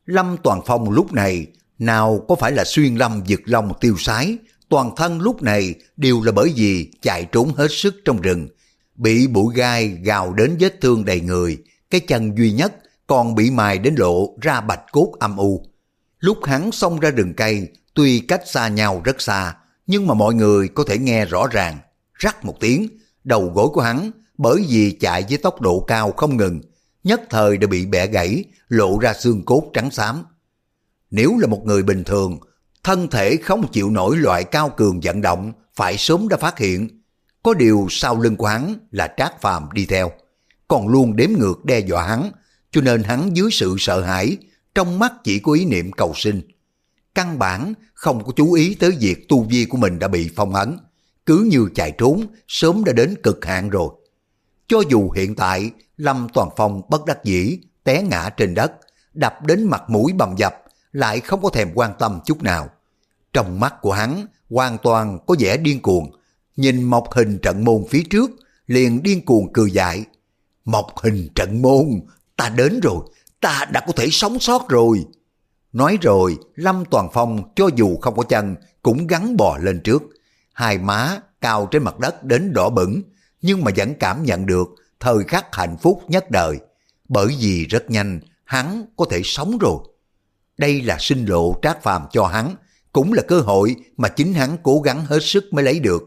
Lâm Toàn Phong lúc này nào có phải là xuyên lâm giật long tiêu sái, toàn thân lúc này đều là bởi vì chạy trốn hết sức trong rừng, bị bụi gai gào đến vết thương đầy người, cái chân duy nhất còn bị mài đến lộ ra bạch cốt âm u. Lúc hắn xông ra rừng cây, tuy cách xa nhau rất xa, nhưng mà mọi người có thể nghe rõ ràng, rắc một tiếng, đầu gối của hắn bởi vì chạy với tốc độ cao không ngừng, nhất thời đã bị bẻ gãy, lộ ra xương cốt trắng xám. Nếu là một người bình thường, thân thể không chịu nổi loại cao cường vận động, phải sớm đã phát hiện. Có điều sau lưng của hắn là Trác Phàm đi theo, còn luôn đếm ngược đe dọa hắn, cho nên hắn dưới sự sợ hãi, trong mắt chỉ có ý niệm cầu sinh. Căn bản không có chú ý tới việc tu vi của mình đã bị phong ấn, cứ như chạy trốn, sớm đã đến cực hạn rồi. Cho dù hiện tại Lâm Toàn Phong bất đắc dĩ, té ngã trên đất, đập đến mặt mũi bầm dập, lại không có thèm quan tâm chút nào. Trong mắt của hắn hoàn toàn có vẻ điên cuồng, nhìn mộc hình trận môn phía trước, liền điên cuồng cười dại. Mộc hình trận môn, ta đến rồi, ta đã có thể sống sót rồi. Nói rồi, Lâm Toàn Phong cho dù không có chân, cũng gắn bò lên trước. Hai má cao trên mặt đất đến đỏ bừng, nhưng mà vẫn cảm nhận được thời khắc hạnh phúc nhất đời. Bởi vì rất nhanh, hắn có thể sống rồi. Đây là sinh lộ trác phàm cho hắn, cũng là cơ hội mà chính hắn cố gắng hết sức mới lấy được.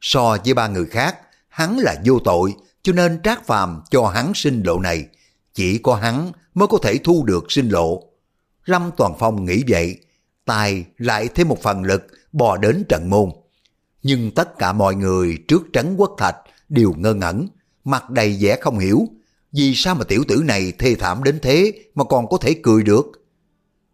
So với ba người khác, hắn là vô tội, cho nên trác phàm cho hắn sinh lộ này. Chỉ có hắn mới có thể thu được sinh lộ. Lâm Toàn Phong nghĩ vậy, tài lại thêm một phần lực bò đến trận môn. Nhưng tất cả mọi người trước trấn quốc thạch đều ngơ ngẩn, mặt đầy vẻ không hiểu, vì sao mà tiểu tử này thê thảm đến thế mà còn có thể cười được.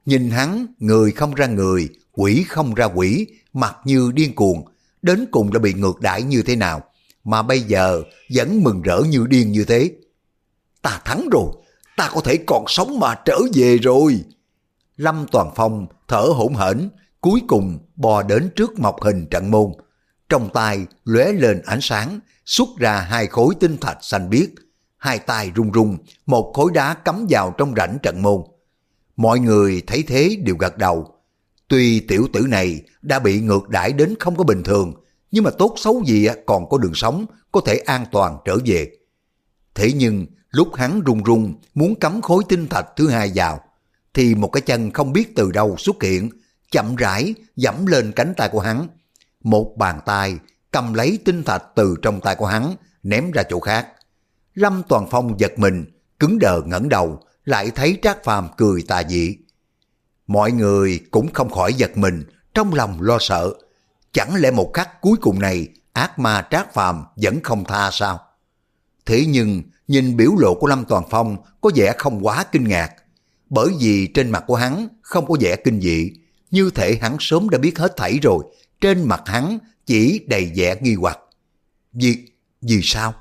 Nhìn hắn, người không ra người, quỷ không ra quỷ, mặt như điên cuồng, đến cùng đã bị ngược đãi như thế nào, mà bây giờ vẫn mừng rỡ như điên như thế. Ta thắng rồi, ta có thể còn sống mà trở về rồi. Lâm Toàn Phong thở hổn hển, cuối cùng bò đến trước mọc hình trận môn. Trong tay lóe lên ánh sáng, xuất ra hai khối tinh thạch xanh biếc. Hai tay rung rung, một khối đá cắm vào trong rãnh trận môn. Mọi người thấy thế đều gật đầu. Tuy tiểu tử này đã bị ngược đãi đến không có bình thường, nhưng mà tốt xấu gì còn có đường sống, có thể an toàn trở về. Thế nhưng lúc hắn run run muốn cắm khối tinh thạch thứ hai vào, thì một cái chân không biết từ đâu xuất hiện, chậm rãi dẫm lên cánh tay của hắn. Một bàn tay cầm lấy tinh thạch từ trong tay của hắn, ném ra chỗ khác. Lâm Toàn Phong giật mình, cứng đờ ngẩng đầu, lại thấy Trác Phàm cười tà dị. Mọi người cũng không khỏi giật mình, trong lòng lo sợ. Chẳng lẽ một khắc cuối cùng này, ác ma Trác Phàm vẫn không tha sao? Thế nhưng, nhìn biểu lộ của Lâm Toàn Phong có vẻ không quá kinh ngạc, bởi vì trên mặt của hắn không có vẻ kinh dị, như thể hắn sớm đã biết hết thảy rồi, trên mặt hắn chỉ đầy vẻ nghi hoặc. Vì, vì sao?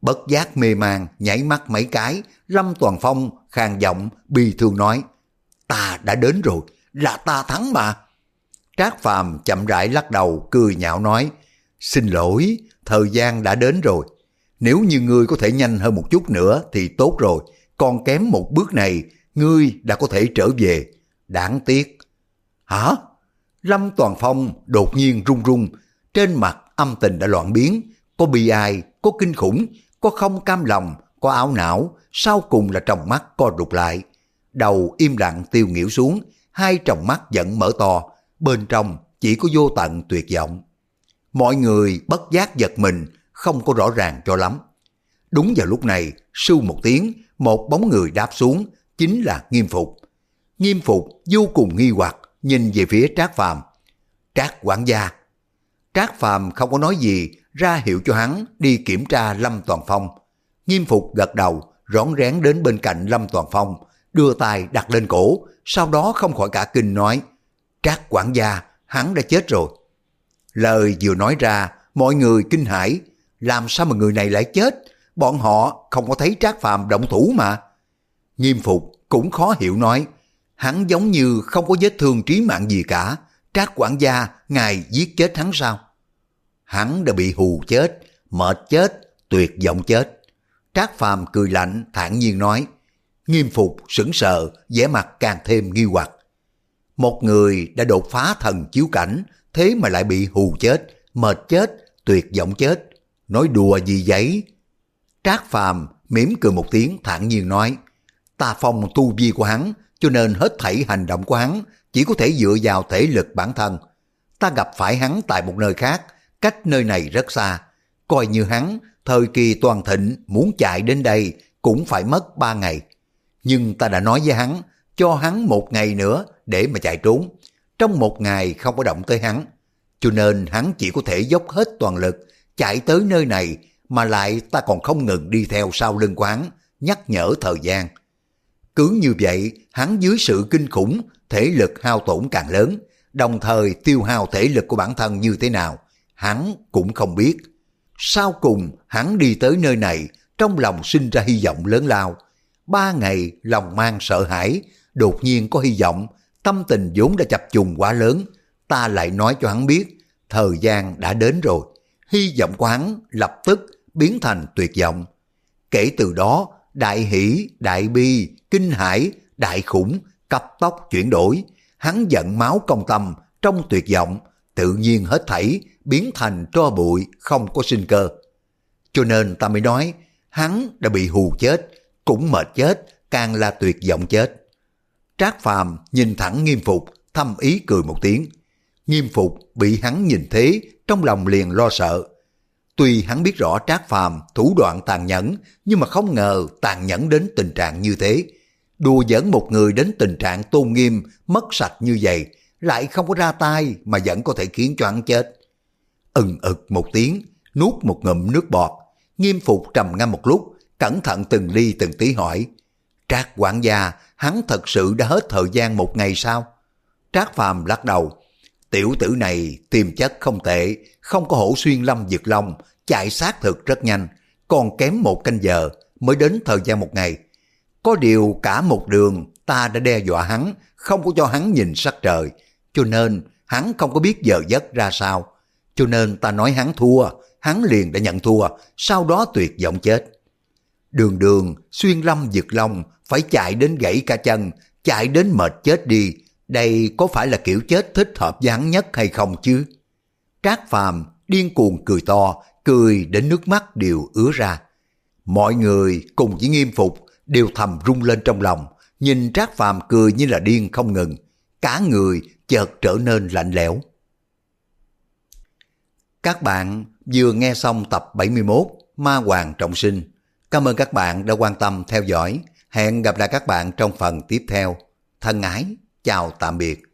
Bất giác mê man, nhảy mắt mấy cái, Lâm Toàn Phong khàn giọng, bi thương nói, ta đã đến rồi, là ta thắng mà. Trác Phàm chậm rãi lắc đầu, cười nhạo nói, xin lỗi, thời gian đã đến rồi. Nếu như ngươi có thể nhanh hơn một chút nữa thì tốt rồi, còn kém một bước này, ngươi đã có thể trở về. Đáng tiếc. Hả? Lâm Toàn Phong đột nhiên run run, trên mặt âm tình đã loạn biến, có bi ai, có kinh khủng, có không cam lòng, có áo não, sau cùng là tròng mắt co rụt lại. Đầu im lặng tiêu nghỉu xuống, hai tròng mắt vẫn mở to, bên trong chỉ có vô tận tuyệt vọng. Mọi người bất giác giật mình, không có rõ ràng cho lắm. Đúng vào lúc này, sưu một tiếng, một bóng người đáp xuống, chính là Nghiêm Phục. Nghiêm Phục vô cùng nghi hoặc, nhìn về phía Trác Phàm. Trác quản gia. Trác Phàm không có nói gì, ra hiệu cho hắn đi kiểm tra Lâm Toàn Phong. Nghiêm Phục gật đầu, rón rén đến bên cạnh Lâm Toàn Phong, đưa tay đặt lên cổ, sau đó không khỏi cả kinh nói, Trác quản gia, hắn đã chết rồi. Lời vừa nói ra, mọi người kinh hãi, làm sao mà người này lại chết? Bọn họ không có thấy Trác Phàm động thủ mà. Nghiêm Phục cũng khó hiểu nói, hắn giống như không có vết thương trí mạng gì cả, Trác quản gia, ngài giết chết hắn sao? Hắn đã bị hù chết, mệt chết, tuyệt vọng chết. Trác Phàm cười lạnh, thản nhiên nói, Nghiêm Phục sững sờ, vẻ mặt càng thêm nghi hoặc. Một người đã đột phá thần chiếu cảnh, thế mà lại bị hù chết, mệt chết, tuyệt vọng chết. Nói đùa gì vậy? Trác Phàm mỉm cười một tiếng thản nhiên nói, ta phong tu vi của hắn, cho nên hết thảy hành động của hắn chỉ có thể dựa vào thể lực bản thân. Ta gặp phải hắn tại một nơi khác, cách nơi này rất xa. Coi như hắn, thời kỳ toàn thịnh muốn chạy đến đây cũng phải mất ba ngày. Nhưng ta đã nói với hắn, cho hắn một ngày nữa để mà chạy trốn. Trong một ngày không có động tới hắn. Cho nên hắn chỉ có thể dốc hết toàn lực, chạy tới nơi này mà lại ta còn không ngừng đi theo sau lưng quán, nhắc nhở thời gian. Cứ như vậy, hắn dưới sự kinh khủng, thể lực hao tổn càng lớn, đồng thời tiêu hao thể lực của bản thân như thế nào, hắn cũng không biết. Sau cùng, hắn đi tới nơi này, trong lòng sinh ra hy vọng lớn lao. Ba ngày lòng mang sợ hãi, đột nhiên có hy vọng, tâm tình vốn đã chập trùng quá lớn, ta lại nói cho hắn biết, thời gian đã đến rồi. Hy vọng của hắn lập tức biến thành tuyệt vọng. Kể từ đó, đại hỷ, đại bi, kinh hải, đại khủng, cấp tốc chuyển đổi. Hắn giận máu công tâm, trong tuyệt vọng, tự nhiên hết thảy, biến thành tro bụi, không có sinh cơ. Cho nên ta mới nói, hắn đã bị hù chết, cũng mệt chết, càng là tuyệt vọng chết. Trác Phàm nhìn thẳng Nghiêm Phục, thâm ý cười một tiếng. Nghiêm Phục bị hắn nhìn thế, trong lòng liền lo sợ. Tuy hắn biết rõ Trác Phàm thủ đoạn tàn nhẫn, nhưng mà không ngờ tàn nhẫn đến tình trạng như thế. Đùa dẫn một người đến tình trạng tôn nghiêm, mất sạch như vậy, lại không có ra tay mà vẫn có thể khiến cho hắn chết. Ừng ực một tiếng, nuốt một ngụm nước bọt, nghiêm phục trầm ngâm một lúc, cẩn thận từng ly từng tí hỏi. Trác quản gia, hắn thật sự đã hết thời gian một ngày sao? Trác phàm lắc đầu. Tiểu tử này tiềm chất không tệ, không có hổ xuyên lâm dược long, chạy xác thực rất nhanh, còn kém một canh giờ mới đến thời gian một ngày. Có điều cả một đường ta đã đe dọa hắn, không có cho hắn nhìn sắc trời, cho nên hắn không có biết giờ giấc ra sao. Cho nên ta nói hắn thua, hắn liền đã nhận thua, sau đó tuyệt vọng chết. Đường đường, xuyên lâm giật long, phải chạy đến gãy cả chân, chạy đến mệt chết đi. Đây có phải là kiểu chết thích hợp với hắn nhất hay không chứ? Trác Phàm điên cuồng cười to, cười đến nước mắt đều ứa ra. Mọi người cùng chỉ nghiêm phục đều thầm rung lên trong lòng, nhìn Trác Phàm cười như là điên không ngừng, cả người chợt trở nên lạnh lẽo. Các bạn vừa nghe xong tập 71 Ma Hoàng Trọng Sinh. Cảm ơn các bạn đã quan tâm theo dõi. Hẹn gặp lại các bạn trong phần tiếp theo. Thân ái, chào tạm biệt.